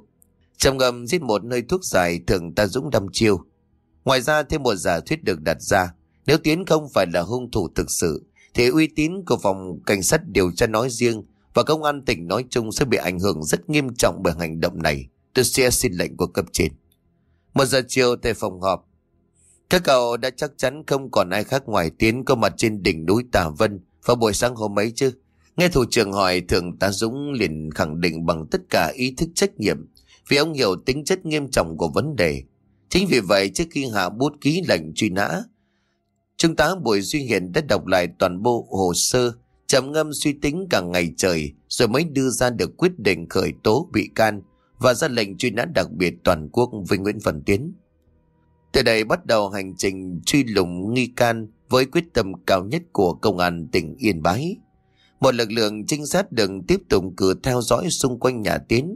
Trong ngầm giết một nơi thuốc giải thường ta dũng đâm chiêu. Ngoài ra thêm một giả thuyết được đặt ra, nếu Tiến không phải là hung thủ thực sự, thì uy tín của phòng cảnh sát điều tra nói riêng và công an tỉnh nói chung sẽ bị ảnh hưởng rất nghiêm trọng bởi hành động này. Tôi sẽ xin lệnh của cấp trên. Một giờ chiều tại phòng họp, các cậu đã chắc chắn không còn ai khác ngoài Tiến có mặt trên đỉnh núi Tà Vân vào buổi sáng hôm ấy chứ. Nghe thủ trưởng hỏi Thượng tá Dũng liền khẳng định bằng tất cả ý thức trách nhiệm vì ông hiểu tính chất nghiêm trọng của vấn đề. Chính vì vậy trước khi hạ bút ký lệnh truy nã, Trung tá Bùi Duy hiền đã đọc lại toàn bộ hồ sơ trầm ngâm suy tính cả ngày trời rồi mới đưa ra được quyết định khởi tố bị can và ra lệnh truy nã đặc biệt toàn quốc với Nguyễn Văn Tiến. Từ đây bắt đầu hành trình truy lùng nghi can với quyết tâm cao nhất của công an tỉnh Yên Bái. Một lực lượng trinh sát đừng tiếp tục cử theo dõi xung quanh nhà Tiến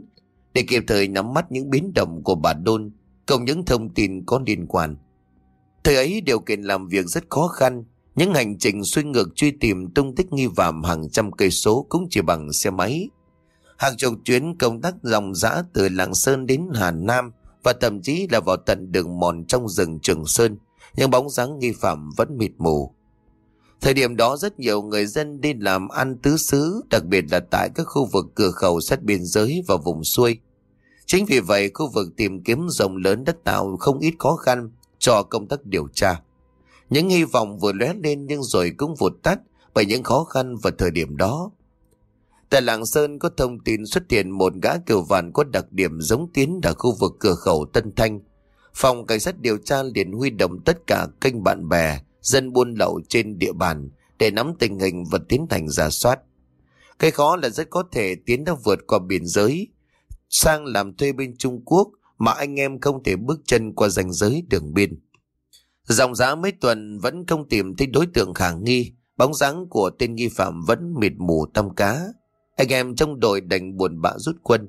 để kịp thời nắm mắt những biến động của bà Đôn, cùng những thông tin có liên quan. Thời ấy, điều kiện làm việc rất khó khăn, những hành trình xuôi ngược truy tìm tung tích nghi phạm hàng trăm cây số cũng chỉ bằng xe máy. Hàng chục chuyến công tác dòng dã từ Lạng Sơn đến Hà Nam và thậm chí là vào tận đường mòn trong rừng Trường Sơn, nhưng bóng dáng nghi phạm vẫn mịt mù. Thời điểm đó rất nhiều người dân đi làm ăn tứ xứ, đặc biệt là tại các khu vực cửa khẩu sát biên giới và vùng xuôi. Chính vì vậy, khu vực tìm kiếm rộng lớn đất tạo không ít khó khăn cho công tác điều tra. Những hy vọng vừa lóe lên nhưng rồi cũng vụt tắt bởi những khó khăn vào thời điểm đó. Tại Lạng Sơn có thông tin xuất hiện một gã kiều vạn có đặc điểm giống tiến ở khu vực cửa khẩu Tân Thanh. Phòng cảnh sát điều tra liền huy động tất cả kênh bạn bè, dân buôn lậu trên địa bàn để nắm tình hình và tiến hành giả soát. Cái khó là rất có thể tiến đã vượt qua biên giới, sang làm thuê bên Trung Quốc mà anh em không thể bước chân qua ranh giới đường biên. Dòng giá mấy tuần vẫn không tìm thấy đối tượng khả nghi, bóng dáng của tên nghi phạm vẫn mịt mù tâm cá. Anh em trong đội đành buồn bã rút quân.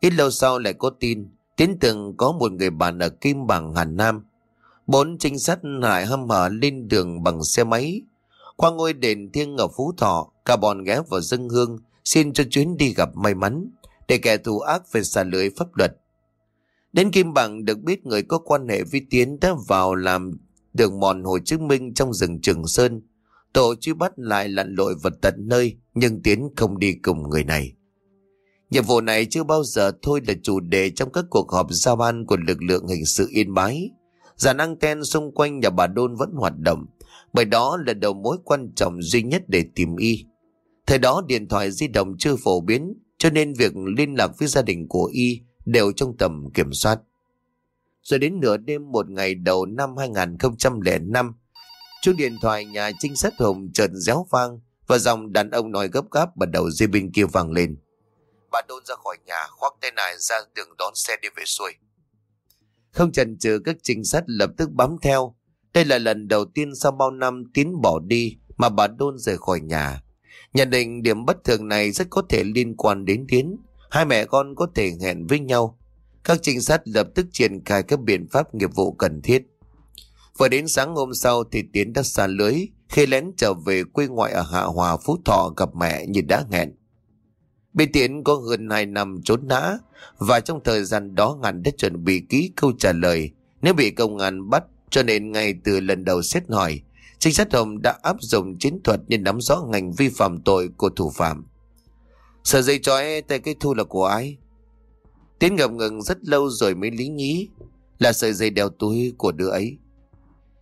Ít lâu sau lại có tin, Tiến từng có một người bạn ở Kim Bằng Hà Nam. Bốn trinh sát lại hâm hở lên đường bằng xe máy. Qua ngôi đền thiêng ở Phú Thọ, cả bọn ghé vào dân hương, xin cho chuyến đi gặp may mắn, để kẻ thù ác về xả lưới pháp luật. Đến Kim Bằng được biết người có quan hệ với Tiến đã vào làm đường mòn Hồ Chí Minh trong rừng Trường Sơn. Tổ truy bắt lại lặn lội vật tận nơi, nhưng Tiến không đi cùng người này. Nhiệm vụ này chưa bao giờ thôi là chủ đề trong các cuộc họp giao ban của lực lượng hình sự Yên Bái. Dàn anten xung quanh nhà bà Đôn vẫn hoạt động, bởi đó là đầu mối quan trọng duy nhất để tìm Y. Thời đó điện thoại di động chưa phổ biến, cho nên việc liên lạc với gia đình của Y đều trong tầm kiểm soát. Rồi đến nửa đêm một ngày đầu năm 2005, chuông điện thoại nhà trinh sát Hùng chợt réo vang và dòng đàn ông nói gấp gáp bắt đầu dây bên kia vang lên. Bà đôn ra khỏi nhà, khoác tay nải ra đường đón xe đi về xuôi. Không chần chừ, các trinh sát lập tức bám theo. Đây là lần đầu tiên sau bao năm tiến bỏ đi mà bà đôn rời khỏi nhà. Nhận định điểm bất thường này rất có thể liên quan đến Tiến. Hai mẹ con có thể hẹn với nhau. Các trinh sát lập tức triển khai các biện pháp nghiệp vụ cần thiết. Vừa đến sáng hôm sau thì Tiến đã xa lưới, khi lén trở về quê ngoại ở Hạ Hòa, Phú Thọ gặp mẹ như đã hẹn. Bên Tiến có hơn 2 năm trốn nã và trong thời gian đó ngàn đã chuẩn bị kỹ câu trả lời nếu bị công an bắt, cho nên ngay từ lần đầu xét hỏi, trinh sát Hồng đã áp dụng chiến thuật để nắm rõ ngành vi phạm tội của thủ phạm. Sợi dây trói tay cái thu là của ai? Tiến ngập ngừng rất lâu rồi mới lý nhí, là sợi dây đeo túi của đứa ấy.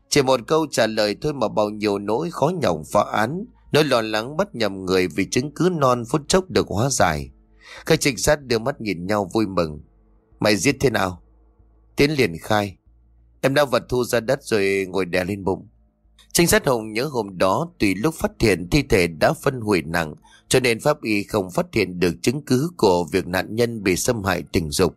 Chỉ một câu trả lời thôi mà bao nhiêu nỗi khó nhọc phá án, nỗi lo lắng bắt nhầm người vì chứng cứ non phút chốc được hóa giải. Các trinh sát đưa mắt nhìn nhau vui mừng. Mày giết thế nào? Tiến liền khai. Em đã vật thu ra đất rồi ngồi đè lên bụng. Trinh sát Hùng nhớ hôm đó tùy lúc phát hiện thi thể đã phân hủy nặng cho nên pháp y không phát hiện được chứng cứ của việc nạn nhân bị xâm hại tình dục.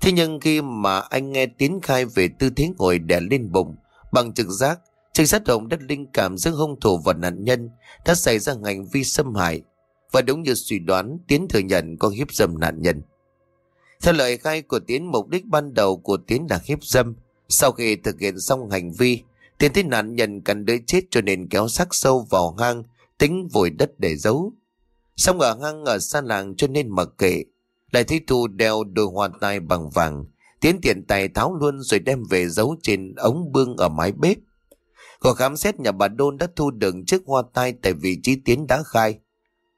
Thế nhưng khi mà anh nghe tiến khai về tư thế ngồi đè lên bụng bằng trực giác, trinh sát Hùng đã linh cảm giữa hung thủ và nạn nhân đã xảy ra hành vi xâm hại và đúng như suy đoán Tiến thừa nhận có hiếp dâm nạn nhân. Theo lời khai của Tiến mục đích ban đầu của Tiến là hiếp dâm sau khi thực hiện xong hành vi Tiến thấy nạn nhân cần đợi chết cho nên kéo xác sâu vào hang, tính vùi đất để giấu. Xong ở hang ở xa làng cho nên mặc kệ. Lại thấy Thu đeo đôi hoa tai bằng vàng. Tiến tiện tay tháo luôn rồi đem về giấu trên ống bương ở mái bếp. Cuộc khám xét nhà bà Đôn đã thu được chiếc hoa tai tại vị trí Tiến đã khai.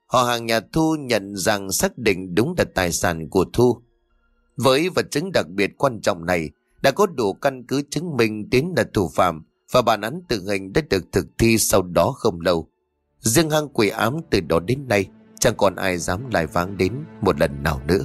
Họ hàng nhà Thu nhận rằng xác định đúng là tài sản của Thu. Với vật chứng đặc biệt quan trọng này, đã có đủ căn cứ chứng minh Tiến là thủ phạm và bản án tử hình đã được thực thi sau đó không lâu. Riêng hang quỷ ám từ đó đến nay chẳng còn ai dám lại vắng đến một lần nào nữa.